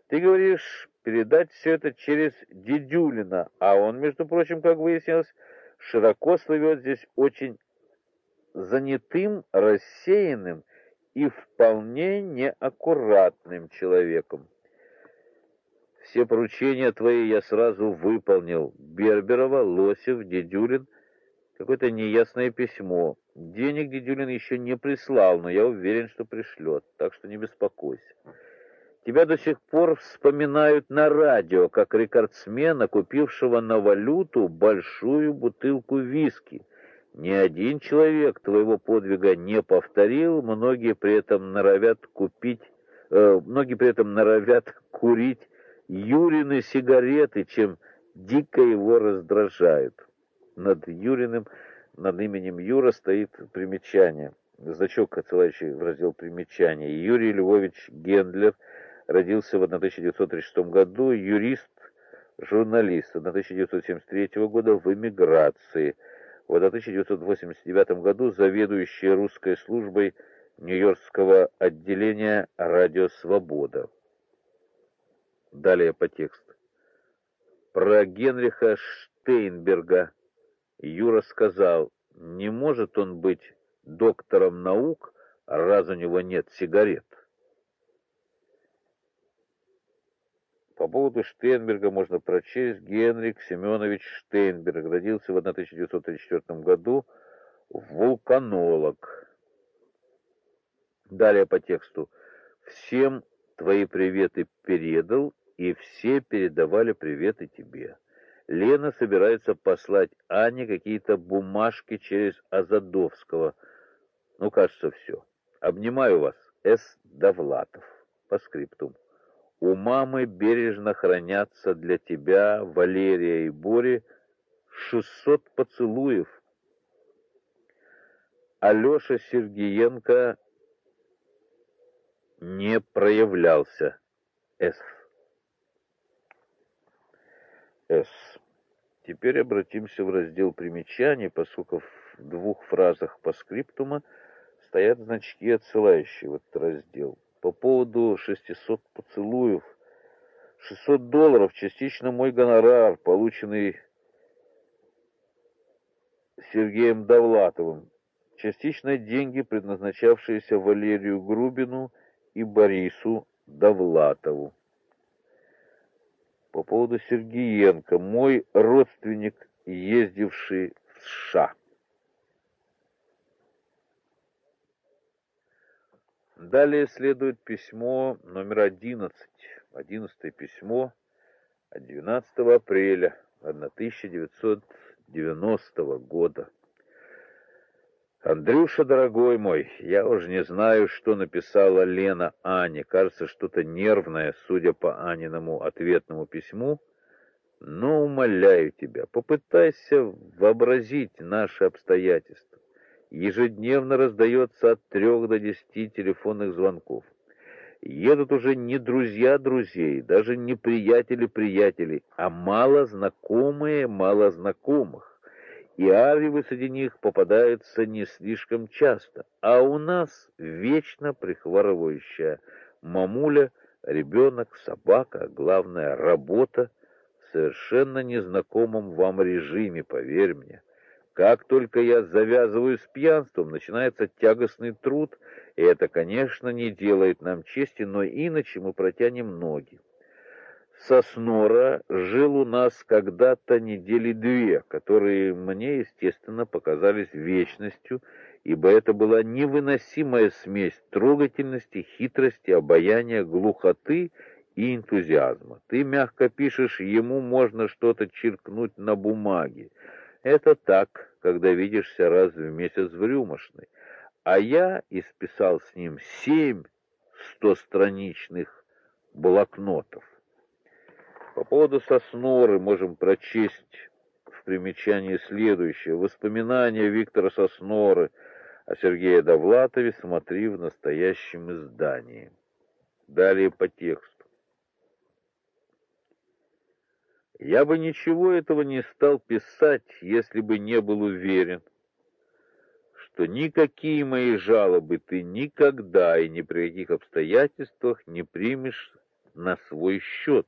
Ты говоришь, передать все это через Дедюлина, а он, между прочим, как выяснилось, широко слывет здесь очень занятым, рассеянным и вполне неаккуратным человеком. Все поручения твои я сразу выполнил. Берберова, Лосев, Дедюлин. Какое-то неясное письмо. Денег Дедюлин еще не прислал, но я уверен, что пришлет, так что не беспокойся. Тебя до сих пор вспоминают на радио, как рекордсмена, купившего на валюту большую бутылку виски. Ни один человек твоего подвига не повторил, многие при этом норовят купить, э, многие при этом норовят курить Юрины сигареты, чем дико его раздражают. Над Юриным, над именем Юра стоит примечание, значок, отсылающий в раздел примечания. Юрий Львович Гендлер – родился в 1936 году, юрист, журналист, 1973 года в эмиграции, в 1989 году заведующий русской службой Нью-Йоркского отделения «Радио Свобода». Далее по тексту. Про Генриха Штейнберга Юра сказал, не может он быть доктором наук, раз у него нет сигарет. По поводу Штейнберга можно прочесть. Генрих Семенович Штейнберг родился в 1934 году, вулканолог. Далее по тексту. Всем твои приветы передал, и все передавали приветы тебе. Лена собирается послать Ане какие-то бумажки через Азадовского. Ну, кажется, все. Обнимаю вас. С. Довлатов. По скриптум. У мамы бережно хранятся для тебя, Валерия и Бори, шестьсот поцелуев. Алеша Сергеенко не проявлялся. С. С. Теперь обратимся в раздел примечаний, поскольку в двух фразах по скриптума стоят значки, отсылающие в этот раздел по поводу 600 поцелуев. 600 долларов, частично мой гонорар, полученный Сергеем Довлатовым. Частично деньги, предназначавшиеся Валерию Грубину и Борису Довлатову. По поводу Сергеенко, мой родственник, ездивший в США. Далее следует письмо номер 11. Одиннадцатое письмо от 12 апреля 1990 года. Андрюша, дорогой мой, я уже не знаю, что написала Лена Ане. Кажется, что-то нервное, судя по Аниному ответному письму. Но умоляю тебя, попытайся вообразить наши обстоятельства ежедневно раздается от трех до десяти телефонных звонков. Едут уже не друзья друзей, даже не приятели приятелей, а мало знакомые мало знакомых. И аривы среди них попадаются не слишком часто, а у нас вечно прихворывающая мамуля, ребенок, собака, а главное работа в совершенно незнакомом вам режиме, поверь мне. Как только я завязываю с пьянством, начинается тягостный труд, и это, конечно, не делает нам чести, но иначе мы протянем ноги. Соснора жил у нас когда-то недели две, которые мне, естественно, показались вечностью, ибо это была невыносимая смесь трогательности, хитрости, обаяния, глухоты и энтузиазма. Ты мягко пишешь, ему можно что-то черкнуть на бумаге. Это так, когда видишься раз в месяц в рюмошной. А я исписал с ним семь стостраничных блокнотов. По поводу Сосноры можем прочесть в примечании следующее. Воспоминания Виктора Сосноры о Сергее Довлатове смотри в настоящем издании. Далее по тексту. Я бы ничего этого не стал писать, если бы не был уверен, что никакие мои жалобы ты никогда и ни при каких обстоятельствах не примешь на свой счет.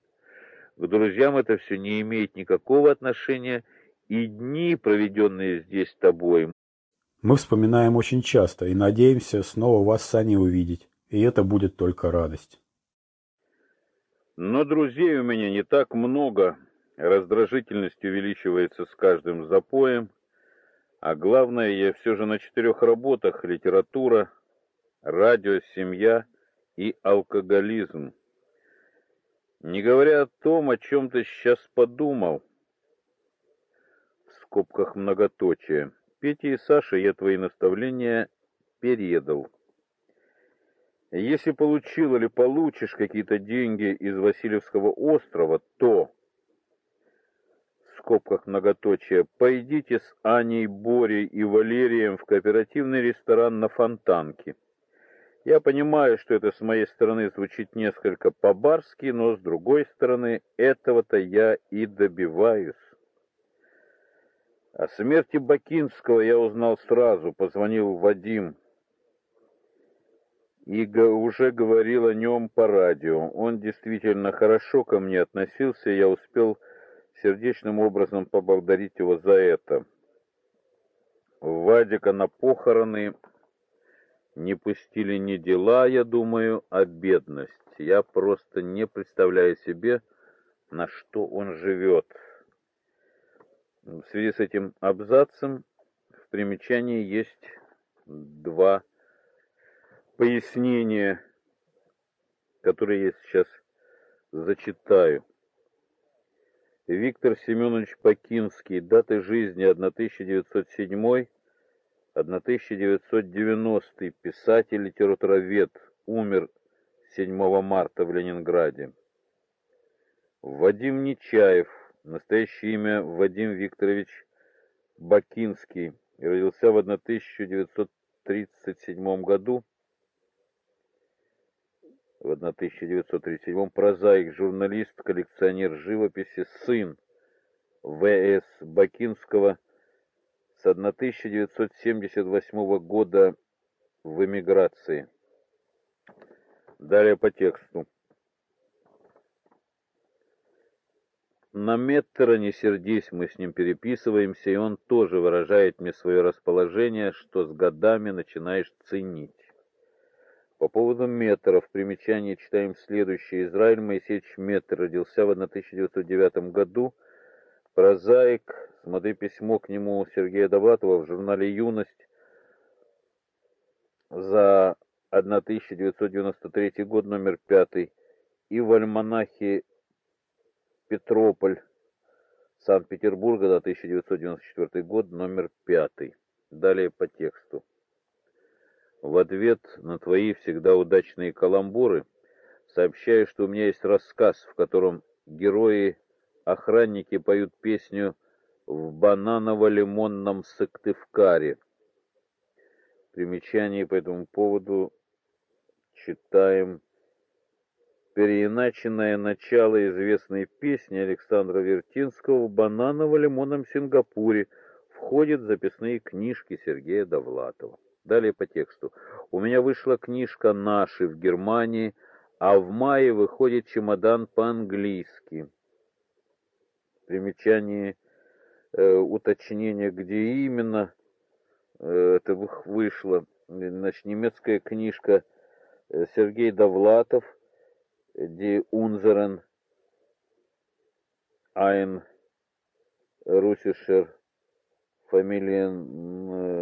К друзьям это все не имеет никакого отношения, и дни, проведенные здесь с тобой, мы вспоминаем очень часто и надеемся снова вас с Аней увидеть, и это будет только радость. Но друзей у меня не так много, раздражительность увеличивается с каждым запоем, а главное, я все же на четырех работах — литература, радио, семья и алкоголизм. Не говоря о том, о чем ты сейчас подумал, в скобках многоточие, Петя и Саша я твои наставления передал. Если получил или получишь какие-то деньги из Васильевского острова, то скобках многоточие, пойдите с Аней, Борей и Валерием в кооперативный ресторан на Фонтанке. Я понимаю, что это с моей стороны звучит несколько по-барски, но с другой стороны, этого-то я и добиваюсь. О смерти Бакинского я узнал сразу, позвонил Вадим и уже говорил о нем по радио. Он действительно хорошо ко мне относился, я успел сердечным образом поблагодарить его за это. Вадика на похороны не пустили не дела, я думаю, а бедность. Я просто не представляю себе, на что он живет. В связи с этим абзацем в примечании есть два пояснения, которые я сейчас зачитаю. Виктор Семенович Покинский, даты жизни 1907-1990, писатель, литературовед, умер 7 марта в Ленинграде. Вадим Нечаев, настоящее имя Вадим Викторович Бакинский, родился в 1937 году, в 1937 прозаик, журналист, коллекционер живописи, сын В.С. Бакинского с 1978 года в эмиграции. Далее по тексту. На Меттера не сердись, мы с ним переписываемся, и он тоже выражает мне свое расположение, что с годами начинаешь ценить. По поводу метра в примечании читаем следующее. Израиль Моисеевич Метр родился в 1909 году. Прозаик. Смотри письмо к нему Сергея Довлатова в журнале «Юность» за 1993 год, номер 5, и в альманахе «Петрополь» Санкт-Петербурга за 1994 год, номер 5. Далее по тексту. В ответ на твои всегда удачные каламбуры сообщаю, что у меня есть рассказ, в котором герои-охранники поют песню в бананово-лимонном Сыктывкаре. Примечание по этому поводу читаем переиначенное начало известной песни Александра Вертинского в бананово-лимонном Сингапуре входит в записные книжки Сергея Довлатова. Далее по тексту. У меня вышла книжка «Наши» в Германии, а в мае выходит чемодан по-английски. Примечание, э, уточнение, где именно э, это вышло. Значит, немецкая книжка э, Сергей Довлатов, Die Unseren ein russischer Familien э,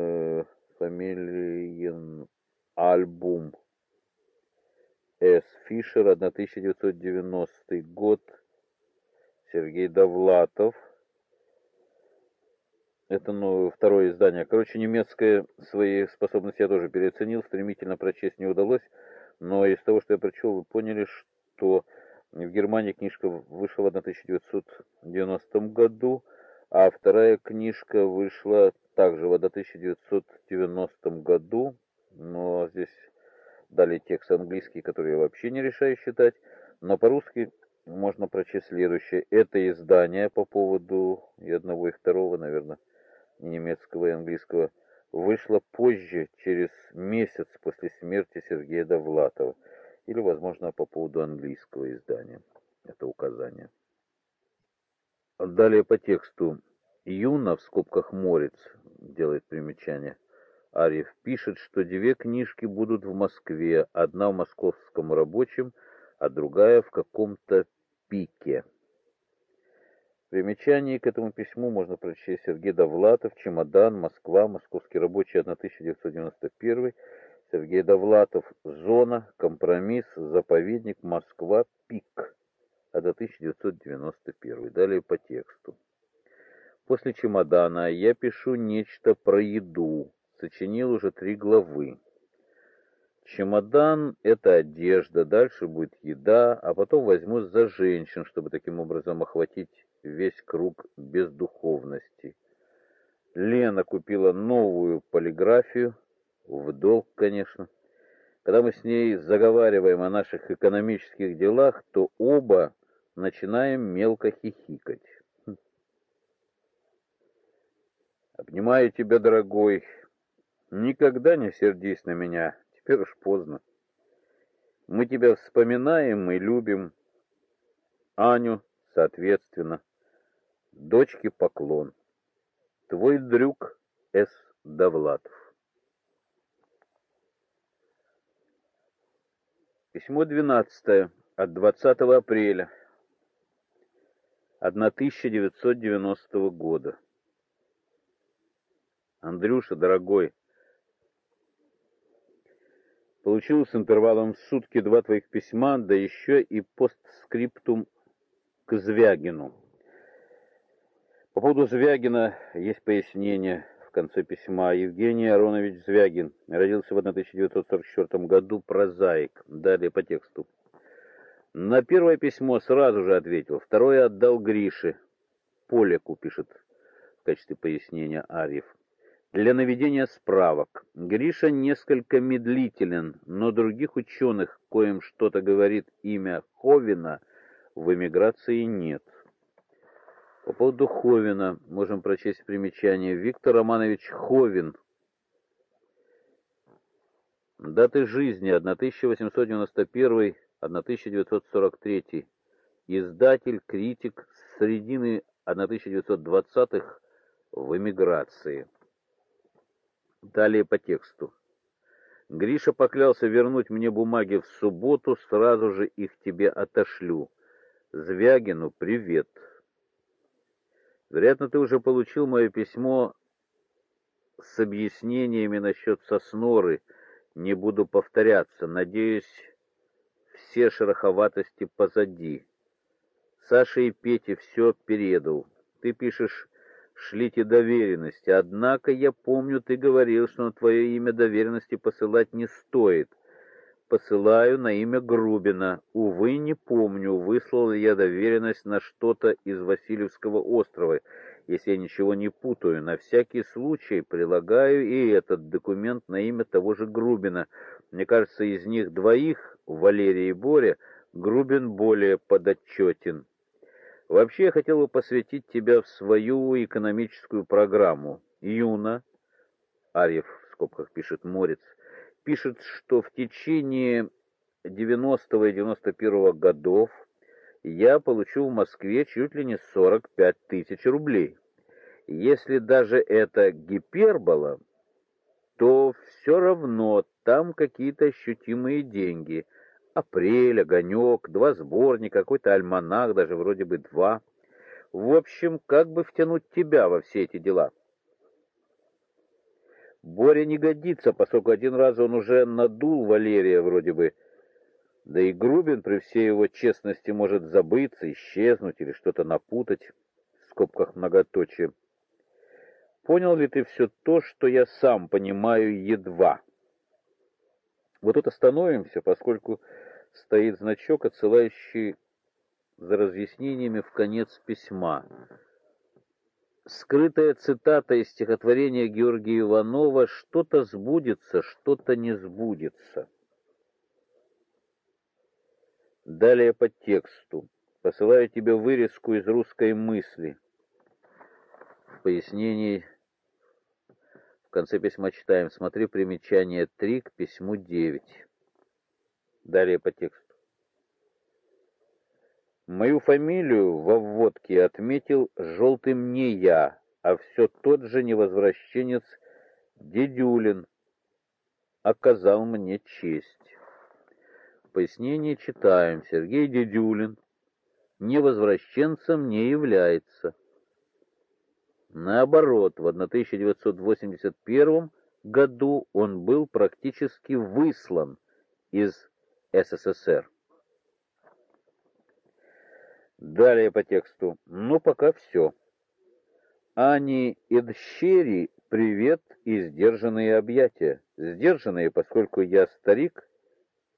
фамилиен альбум С. Фишер, 1990 год, Сергей Довлатов. Это ну, второе издание. Короче, немецкое свои способности я тоже переоценил, стремительно прочесть не удалось, но из того, что я прочел, вы поняли, что в Германии книжка вышла в 1990 году, а вторая книжка вышла также в 1990 году, но здесь дали текст английский, который я вообще не решаю считать, но по-русски можно прочесть следующее. Это издание по поводу и одного, и второго, наверное, немецкого и английского, вышло позже, через месяц после смерти Сергея Довлатова, или, возможно, по поводу английского издания. Это указание. Далее по тексту. Юна, в скобках Морец, делает примечание. Арьев пишет, что две книжки будут в Москве, одна в московском рабочем, а другая в каком-то пике. Примечание к этому письму можно прочесть Сергей Довлатов, «Чемодан», Москва, Московский рабочий, 1991, Сергей Довлатов, «Зона», «Компромисс», «Заповедник», Москва, «Пик», 1991. Далее по тексту. После чемодана я пишу нечто про еду. Сочинил уже три главы. Чемодан — это одежда, дальше будет еда, а потом возьму за женщин, чтобы таким образом охватить весь круг бездуховности. Лена купила новую полиграфию, в долг, конечно. Когда мы с ней заговариваем о наших экономических делах, то оба начинаем мелко хихикать. Обнимаю тебя, дорогой. Никогда не сердись на меня. Теперь уж поздно. Мы тебя вспоминаем и любим. Аню, соответственно. Дочке поклон. Твой друг С. Довлатов. Письмо 12 от 20 апреля 1990 года. Андрюша, дорогой, получил с интервалом в сутки два твоих письма, да еще и постскриптум к Звягину. По поводу Звягина есть пояснение в конце письма. Евгений Аронович Звягин родился в 1944 году, прозаик. Далее по тексту. На первое письмо сразу же ответил, второе отдал Грише. Поляку пишет в качестве пояснения Арьев. Для наведения справок. Гриша несколько медлителен, но других ученых, коим что-то говорит имя Ховина, в эмиграции нет. По поводу Ховина можем прочесть примечание. Виктор Романович Ховин. Даты жизни 1891-1943. Издатель, критик с середины 1920-х в эмиграции. Далее по тексту. Гриша поклялся вернуть мне бумаги в субботу, сразу же их тебе отошлю. Звягину привет. Вероятно, ты уже получил мое письмо с объяснениями насчет Сосноры. Не буду повторяться. Надеюсь, все шероховатости позади. Саша и Пете все передал. Ты пишешь шлите доверенности. Однако я помню, ты говорил, что на твое имя доверенности посылать не стоит. Посылаю на имя Грубина. Увы, не помню, выслал ли я доверенность на что-то из Васильевского острова. Если я ничего не путаю, на всякий случай прилагаю и этот документ на имя того же Грубина. Мне кажется, из них двоих, Валерия и Боря, Грубин более подотчетен. Вообще я хотел бы посвятить тебя в свою экономическую программу. Юна, Арьев в скобках пишет Морец, пишет, что в течение 90 и 91 годов я получу в Москве чуть ли не 45 тысяч рублей. Если даже это гипербола, то все равно там какие-то ощутимые деньги – Апрель, огонек, два сборника, какой-то альманах, даже вроде бы два. В общем, как бы втянуть тебя во все эти дела? Боря не годится, поскольку один раз он уже надул Валерия вроде бы. Да и Грубин при всей его честности может забыться, исчезнуть или что-то напутать, в скобках многоточие. Понял ли ты все то, что я сам понимаю едва? Вот тут остановимся, поскольку стоит значок, отсылающий за разъяснениями в конец письма. Скрытая цитата из стихотворения Георгия Иванова «Что-то сбудется, что-то не сбудется». Далее по тексту. Посылаю тебе вырезку из русской мысли. В пояснении в конце письма читаем, смотри примечание 3 к письму 9. Далее по тексту. Мою фамилию во вводке отметил желтым не я, а все тот же невозвращенец Дедюлин оказал мне честь. В пояснении читаем, Сергей Дедюлин невозвращенцем не является. Наоборот, в 1981 году он был практически выслан из СССР. Далее по тексту. Ну, пока все. Ани Эдщери, привет и сдержанные объятия. Сдержанные, поскольку я старик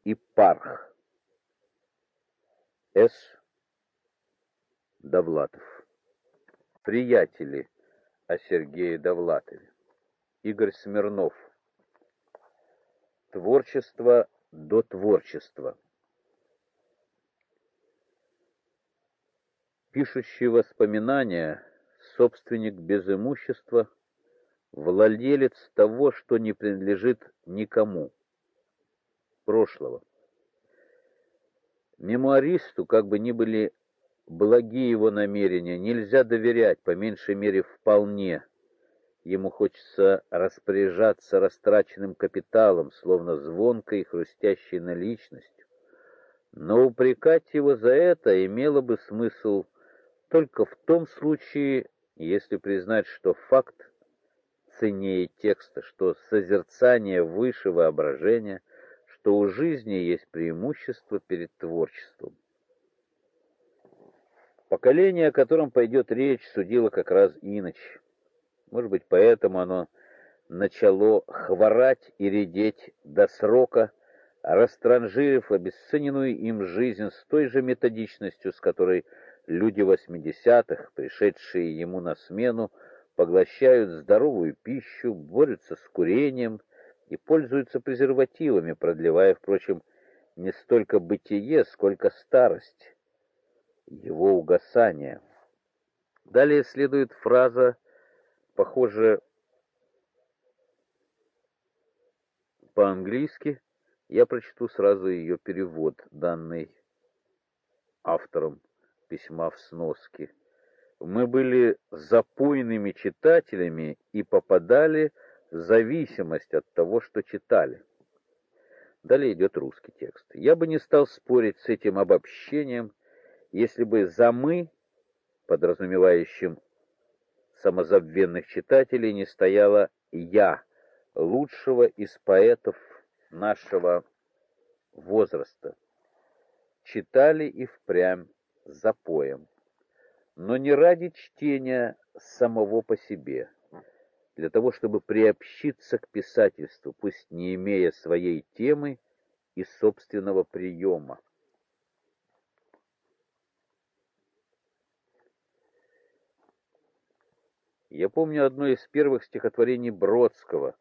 и парх. С. Довлатов. Приятели о Сергее Довлатове. Игорь Смирнов. Творчество до творчества. Пишущий воспоминания, собственник без имущества, владелец того, что не принадлежит никому, прошлого. Мемуаристу, как бы ни были благие его намерения, нельзя доверять, по меньшей мере, вполне. Ему хочется распоряжаться растраченным капиталом, словно звонкой и хрустящей наличностью. Но упрекать его за это имело бы смысл только в том случае, если признать, что факт ценнее текста, что созерцание выше воображения, что у жизни есть преимущество перед творчеством. Поколение, о котором пойдет речь, судило как раз иначе. Может быть, поэтому оно начало хворать и редеть до срока, растранжирив обесцененную им жизнь с той же методичностью, с которой люди восьмидесятых, пришедшие ему на смену, поглощают здоровую пищу, борются с курением и пользуются презервативами, продлевая, впрочем, не столько бытие, сколько старость, его угасание. Далее следует фраза похоже, по-английски. Я прочту сразу ее перевод, данный автором письма в сноске. Мы были запойными читателями и попадали в зависимость от того, что читали. Далее идет русский текст. Я бы не стал спорить с этим обобщением, если бы за «мы», подразумевающим самозабвенных читателей не стояла я, лучшего из поэтов нашего возраста. Читали и впрямь запоем, но не ради чтения самого по себе, для того, чтобы приобщиться к писательству, пусть не имея своей темы и собственного приема. Я помню одно из первых стихотворений Бродского.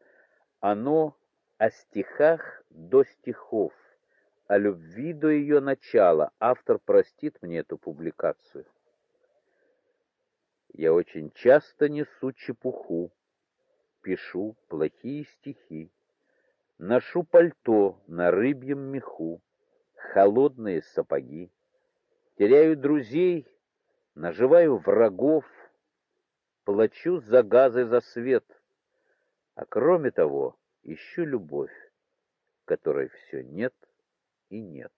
Оно о стихах до стихов, о любви до ее начала. Автор простит мне эту публикацию. Я очень часто несу чепуху, пишу плохие стихи, ношу пальто на рыбьем меху, холодные сапоги, теряю друзей, наживаю врагов, плачу за газы за свет, а кроме того, ищу любовь, которой все нет и нет.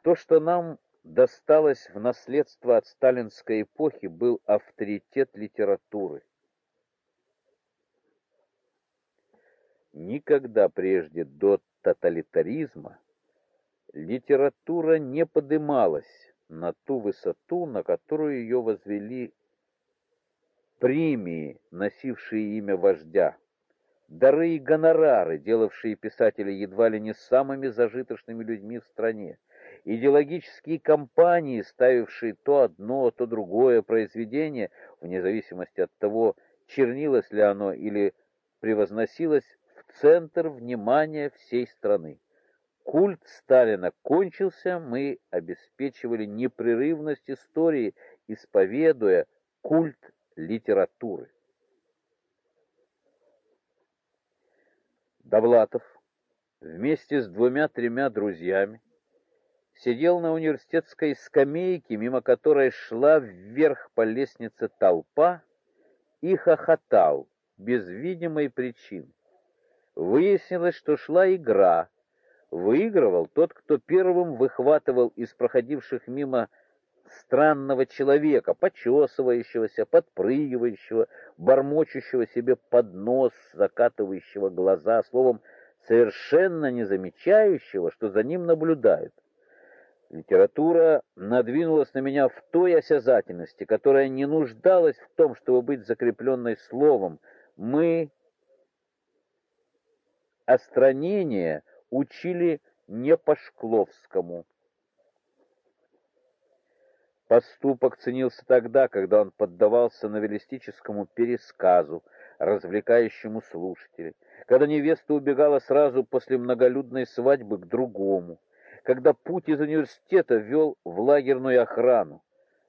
То, что нам досталось в наследство от сталинской эпохи, был авторитет литературы. Никогда прежде до тоталитаризма литература не подымалась на ту высоту, на которую ее возвели премии, носившие имя вождя, дары и гонорары, делавшие писателей едва ли не самыми зажиточными людьми в стране, идеологические кампании, ставившие то одно, то другое произведение, вне зависимости от того, чернилось ли оно или превозносилось в центр внимания всей страны культ Сталина кончился, мы обеспечивали непрерывность истории, исповедуя культ литературы. Довлатов вместе с двумя-тремя друзьями сидел на университетской скамейке, мимо которой шла вверх по лестнице толпа, и хохотал без видимой причины. Выяснилось, что шла игра — Выигрывал тот, кто первым выхватывал из проходивших мимо странного человека, почесывающегося, подпрыгивающего, бормочущего себе под нос, закатывающего глаза, словом, совершенно не замечающего, что за ним наблюдают. Литература надвинулась на меня в той осязательности, которая не нуждалась в том, чтобы быть закрепленной словом. Мы остранение учили не по Шкловскому. Поступок ценился тогда, когда он поддавался новеллистическому пересказу, развлекающему слушателей, когда невеста убегала сразу после многолюдной свадьбы к другому, когда путь из университета вел в лагерную охрану,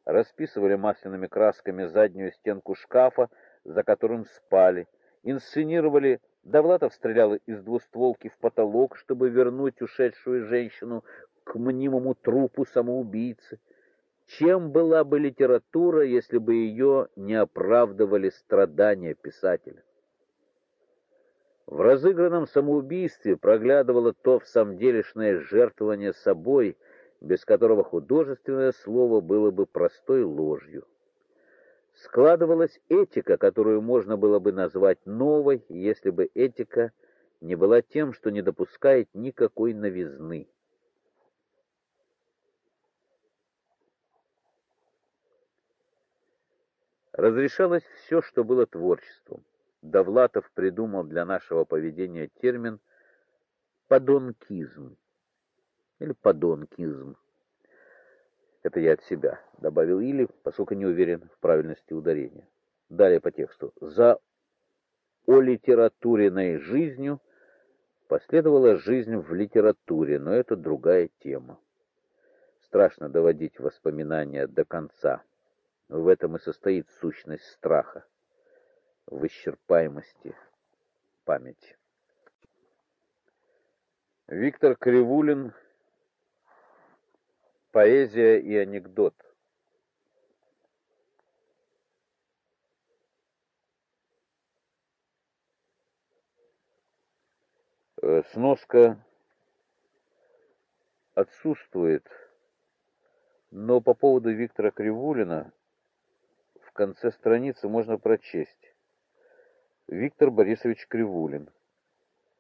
расписывали масляными красками заднюю стенку шкафа, за которым спали, инсценировали Довлатов стрелял из двустволки в потолок, чтобы вернуть ушедшую женщину к мнимому трупу самоубийцы. Чем была бы литература, если бы ее не оправдывали страдания писателя? В разыгранном самоубийстве проглядывало то в самом делешное жертвование собой, без которого художественное слово было бы простой ложью. Складывалась этика, которую можно было бы назвать новой, если бы этика не была тем, что не допускает никакой новизны. Разрешалось все, что было творчеством. Довлатов придумал для нашего поведения термин «подонкизм» или «подонкизм». Это я от себя добавил или, поскольку не уверен в правильности ударения. Далее по тексту. За олитературенной жизнью последовала жизнь в литературе, но это другая тема. Страшно доводить воспоминания до конца. В этом и состоит сущность страха в исчерпаемости памяти. Виктор Кривулин Поэзия и анекдот. Э, сноска отсутствует, но по поводу Виктора Кривулина в конце страницы можно прочесть. Виктор Борисович Кривулин.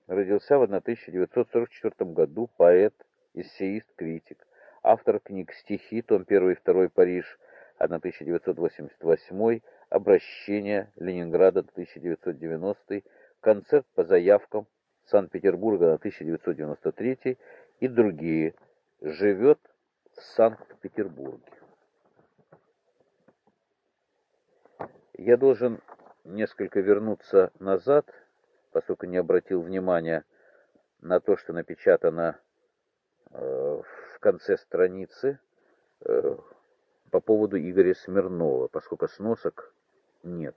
Родился в 1944 году, поэт, эссеист, критик. Автор книг «Стихи», том 1 и 2 Париж, 1988, «Обращение Ленинграда», 1990, «Концерт по заявкам Санкт-Петербурга», 1993 и другие. Живет в Санкт-Петербурге. Я должен несколько вернуться назад, поскольку не обратил внимания на то, что напечатано э, в конце страницы э, по поводу Игоря Смирнова, поскольку сносок нет.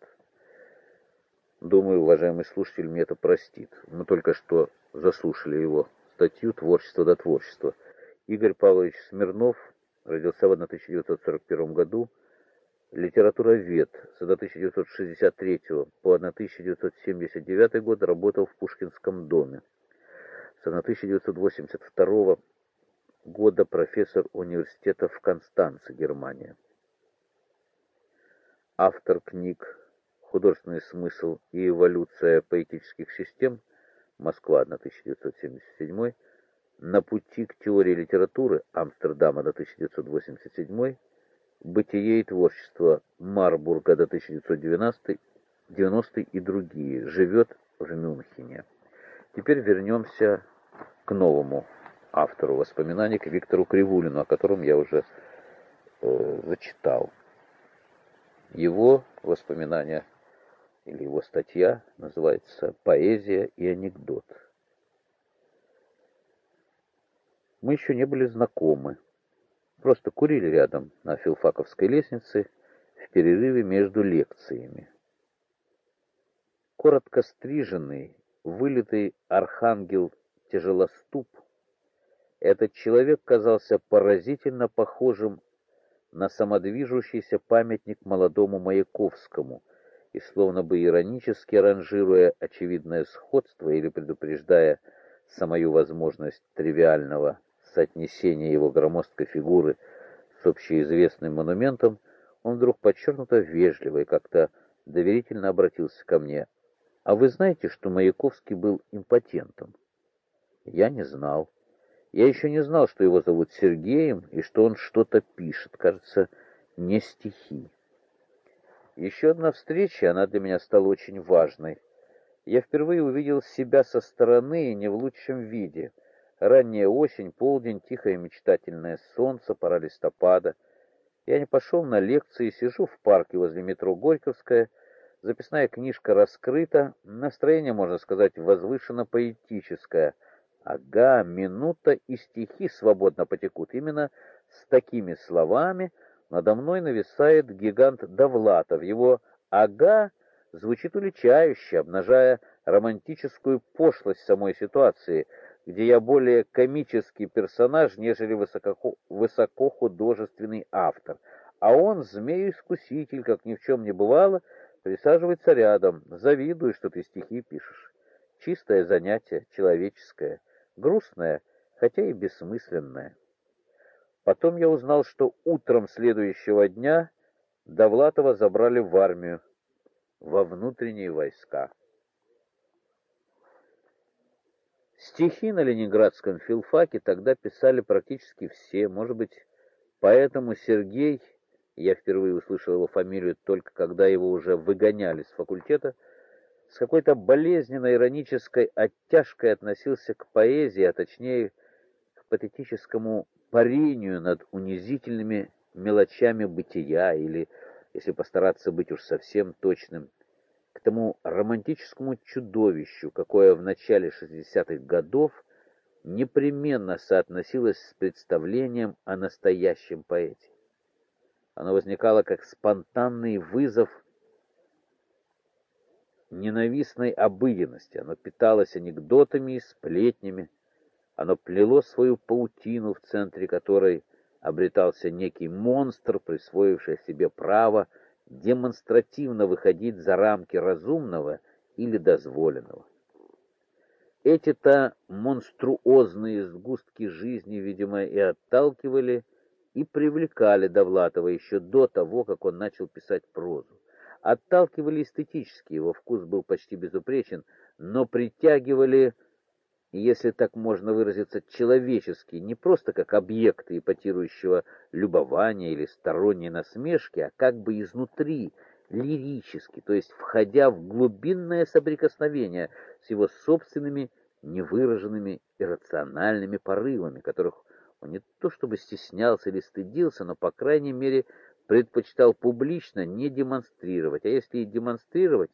Думаю, уважаемый слушатель мне это простит. Мы только что заслушали его статью «Творчество до творчества». Игорь Павлович Смирнов родился в 1941 году литературовед. С 1963 по 1979 год работал в Пушкинском доме. С 1982 года профессор университета в Констанце, Германия. Автор книг «Художественный смысл и эволюция поэтических систем», Москва, 1977, «На пути к теории литературы», Амстердам, 1987, «Бытие и творчество Марбурга до 1990 90 и другие. Живет в Мюнхене. Теперь вернемся к новому автору воспоминаний, к Виктору Кривулину, о котором я уже э, зачитал. Его воспоминания или его статья называется «Поэзия и анекдот». Мы еще не были знакомы. Просто курили рядом на филфаковской лестнице в перерыве между лекциями. Коротко стриженный, вылитый архангел тяжелоступ, этот человек казался поразительно похожим на самодвижущийся памятник молодому Маяковскому, и словно бы иронически ранжируя очевидное сходство или предупреждая самую возможность тривиального соотнесения его громоздкой фигуры с общеизвестным монументом, он вдруг подчеркнуто вежливо и как-то доверительно обратился ко мне. «А вы знаете, что Маяковский был импотентом?» «Я не знал. Я еще не знал, что его зовут Сергеем и что он что-то пишет, кажется, не стихи. Еще одна встреча, она для меня стала очень важной. Я впервые увидел себя со стороны и не в лучшем виде — Ранняя осень, полдень, тихое мечтательное солнце, пора листопада. Я не пошел на лекции, сижу в парке возле метро Горьковская. Записная книжка раскрыта, настроение, можно сказать, возвышенно-поэтическое. Ага, минута и стихи свободно потекут. Именно с такими словами надо мной нависает гигант Довлатов. Его «ага» звучит уличающе, обнажая романтическую пошлость самой ситуации — где я более комический персонаж, нежели высоко, высокохудожественный автор. А он, змей-искуситель, как ни в чем не бывало, присаживается рядом, завидует, что ты стихи пишешь. Чистое занятие, человеческое, грустное, хотя и бессмысленное. Потом я узнал, что утром следующего дня Довлатова забрали в армию, во внутренние войска. Стихи на ленинградском филфаке тогда писали практически все, может быть, поэтому Сергей, я впервые услышал его фамилию только когда его уже выгоняли с факультета, с какой-то болезненной иронической оттяжкой относился к поэзии, а точнее к патетическому парению над унизительными мелочами бытия или, если постараться быть уж совсем точным, к тому романтическому чудовищу, какое в начале 60-х годов непременно соотносилось с представлением о настоящем поэте. Оно возникало как спонтанный вызов ненавистной обыденности, оно питалось анекдотами и сплетнями, оно плело свою паутину, в центре которой обретался некий монстр, присвоивший себе право демонстративно выходить за рамки разумного или дозволенного. Эти-то монструозные сгустки жизни, видимо, и отталкивали, и привлекали Довлатова еще до того, как он начал писать прозу. Отталкивали эстетически, его вкус был почти безупречен, но притягивали если так можно выразиться, человеческие, не просто как объекты ипотирующего любования или сторонней насмешки, а как бы изнутри, лирически, то есть входя в глубинное соприкосновение с его собственными невыраженными иррациональными порывами, которых он не то чтобы стеснялся или стыдился, но, по крайней мере, предпочитал публично не демонстрировать, а если и демонстрировать,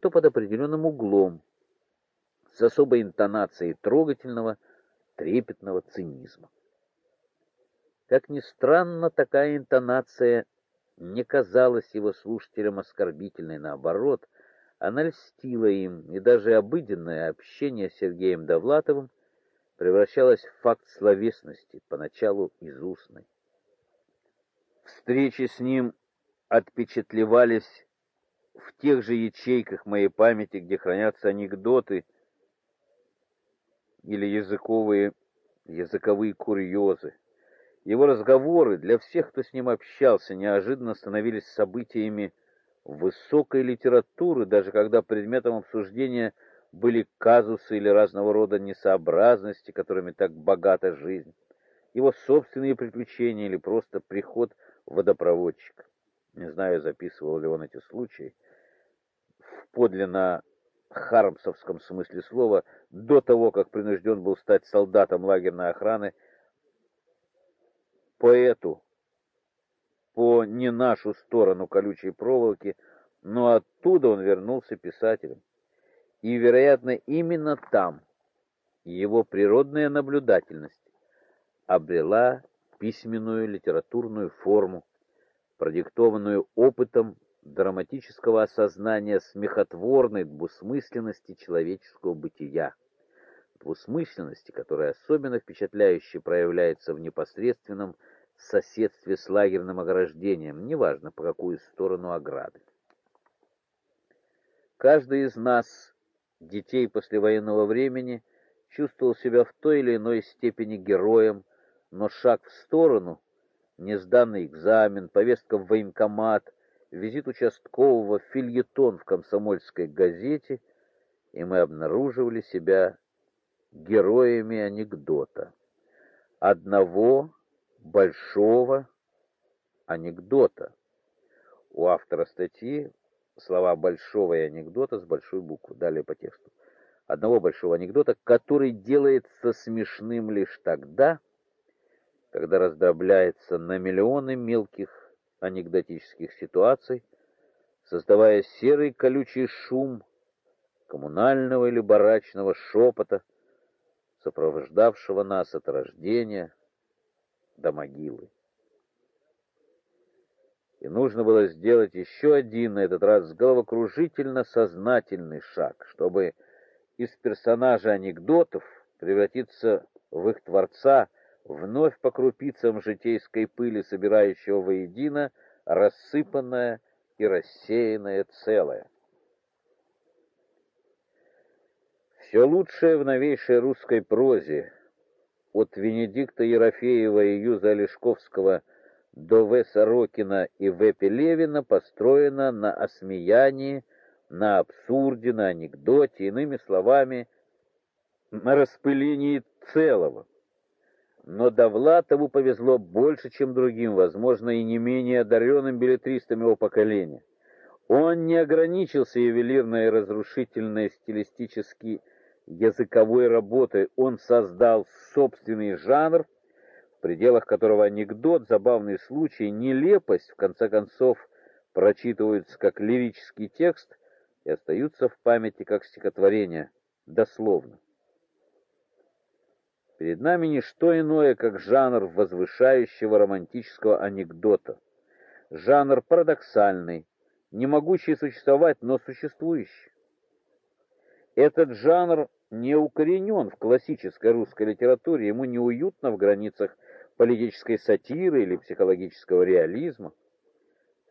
то под определенным углом, с особой интонацией трогательного, трепетного цинизма. Как ни странно, такая интонация не казалась его слушателям оскорбительной, наоборот, она льстила им, и даже обыденное общение с Сергеем Довлатовым превращалось в факт словесности, поначалу изустной. Встречи с ним отпечатлевались в тех же ячейках моей памяти, где хранятся анекдоты или языковые языковые курьезы. Его разговоры для всех, кто с ним общался, неожиданно становились событиями высокой литературы, даже когда предметом обсуждения были казусы или разного рода несообразности, которыми так богата жизнь, его собственные приключения или просто приход водопроводчика. Не знаю, записывал ли он эти случаи. В подлинно хармсовском смысле слова, до того, как принужден был стать солдатом лагерной охраны, поэту по не нашу сторону колючей проволоки, но оттуда он вернулся писателем. И, вероятно, именно там его природная наблюдательность обрела письменную литературную форму, продиктованную опытом драматического осознания смехотворной двусмысленности человеческого бытия, двусмысленности, которая особенно впечатляюще проявляется в непосредственном соседстве с лагерным ограждением, неважно по какую сторону ограды. Каждый из нас, детей послевоенного времени, чувствовал себя в той или иной степени героем, но шаг в сторону, несданный экзамен, повестка в военкомат, визит участкового, фильетон в комсомольской газете, и мы обнаруживали себя героями анекдота. Одного большого анекдота. У автора статьи слова большого и анекдота с большой буквы. Далее по тексту. Одного большого анекдота, который делается смешным лишь тогда, когда раздробляется на миллионы мелких анекдотических ситуаций, создавая серый колючий шум коммунального или барачного шепота, сопровождавшего нас от рождения до могилы. И нужно было сделать еще один, на этот раз головокружительно сознательный шаг, чтобы из персонажа анекдотов превратиться в их творца, вновь по крупицам житейской пыли, собирающего воедино рассыпанное и рассеянное целое. Все лучшее в новейшей русской прозе, от Венедикта Ерофеева и Юза Олешковского до В. Сорокина и В. Пелевина, построено на осмеянии, на абсурде, на анекдоте, иными словами, на распылении целого. Но Довлатову повезло больше, чем другим, возможно, и не менее одаренным билетристам его поколения. Он не ограничился ювелирной разрушительной стилистически языковой работой, он создал собственный жанр, в пределах которого анекдот, забавный случай, нелепость, в конце концов, прочитываются как лирический текст и остаются в памяти как стихотворение, дословно. Перед нами не что иное, как жанр возвышающего романтического анекдота. Жанр парадоксальный, не могущий существовать, но существующий. Этот жанр не укоренен в классической русской литературе, ему неуютно в границах политической сатиры или психологического реализма.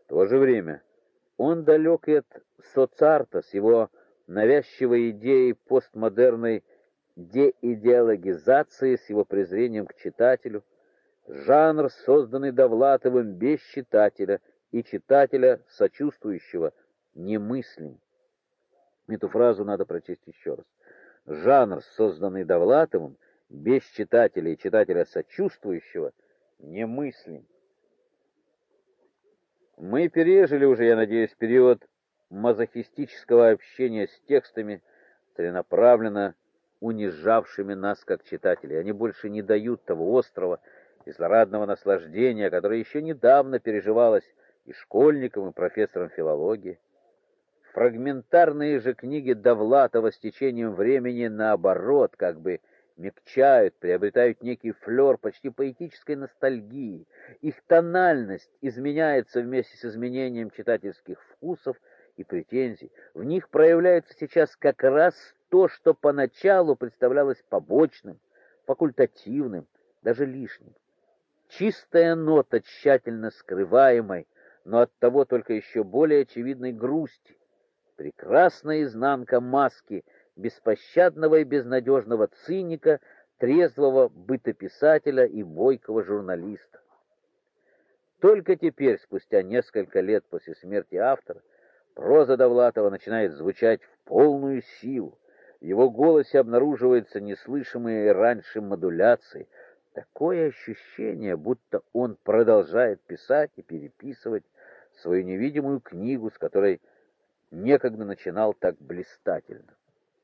В то же время он далек и от соцарта с его навязчивой идеей постмодерной деидеологизации, с его презрением к читателю, жанр, созданный Довлатовым без читателя и читателя, сочувствующего, немыслим. Эту фразу надо прочесть еще раз жанр, созданный Довлатовым, без читателя и читателя сочувствующего, немыслим. Мы пережили уже, я надеюсь, период мазохистического общения с текстами, целенаправленно унижавшими нас как читателей. Они больше не дают того острого и злорадного наслаждения, которое еще недавно переживалось и школьникам, и профессорам филологии. Фрагментарные же книги Довлатова с течением времени наоборот, как бы мягчают, приобретают некий флер почти поэтической ностальгии. Их тональность изменяется вместе с изменением читательских вкусов и претензий. В них проявляется сейчас как раз то, что поначалу представлялось побочным, факультативным, даже лишним. Чистая нота тщательно скрываемой, но оттого только еще более очевидной грусти, прекрасная изнанка маски беспощадного и безнадежного циника, трезвого бытописателя и бойкого журналиста. Только теперь, спустя несколько лет после смерти автора, проза Довлатова начинает звучать в полную силу. Его голосе обнаруживаются неслышимые раньше модуляции. Такое ощущение, будто он продолжает писать и переписывать свою невидимую книгу, с которой некогда начинал так блистательно.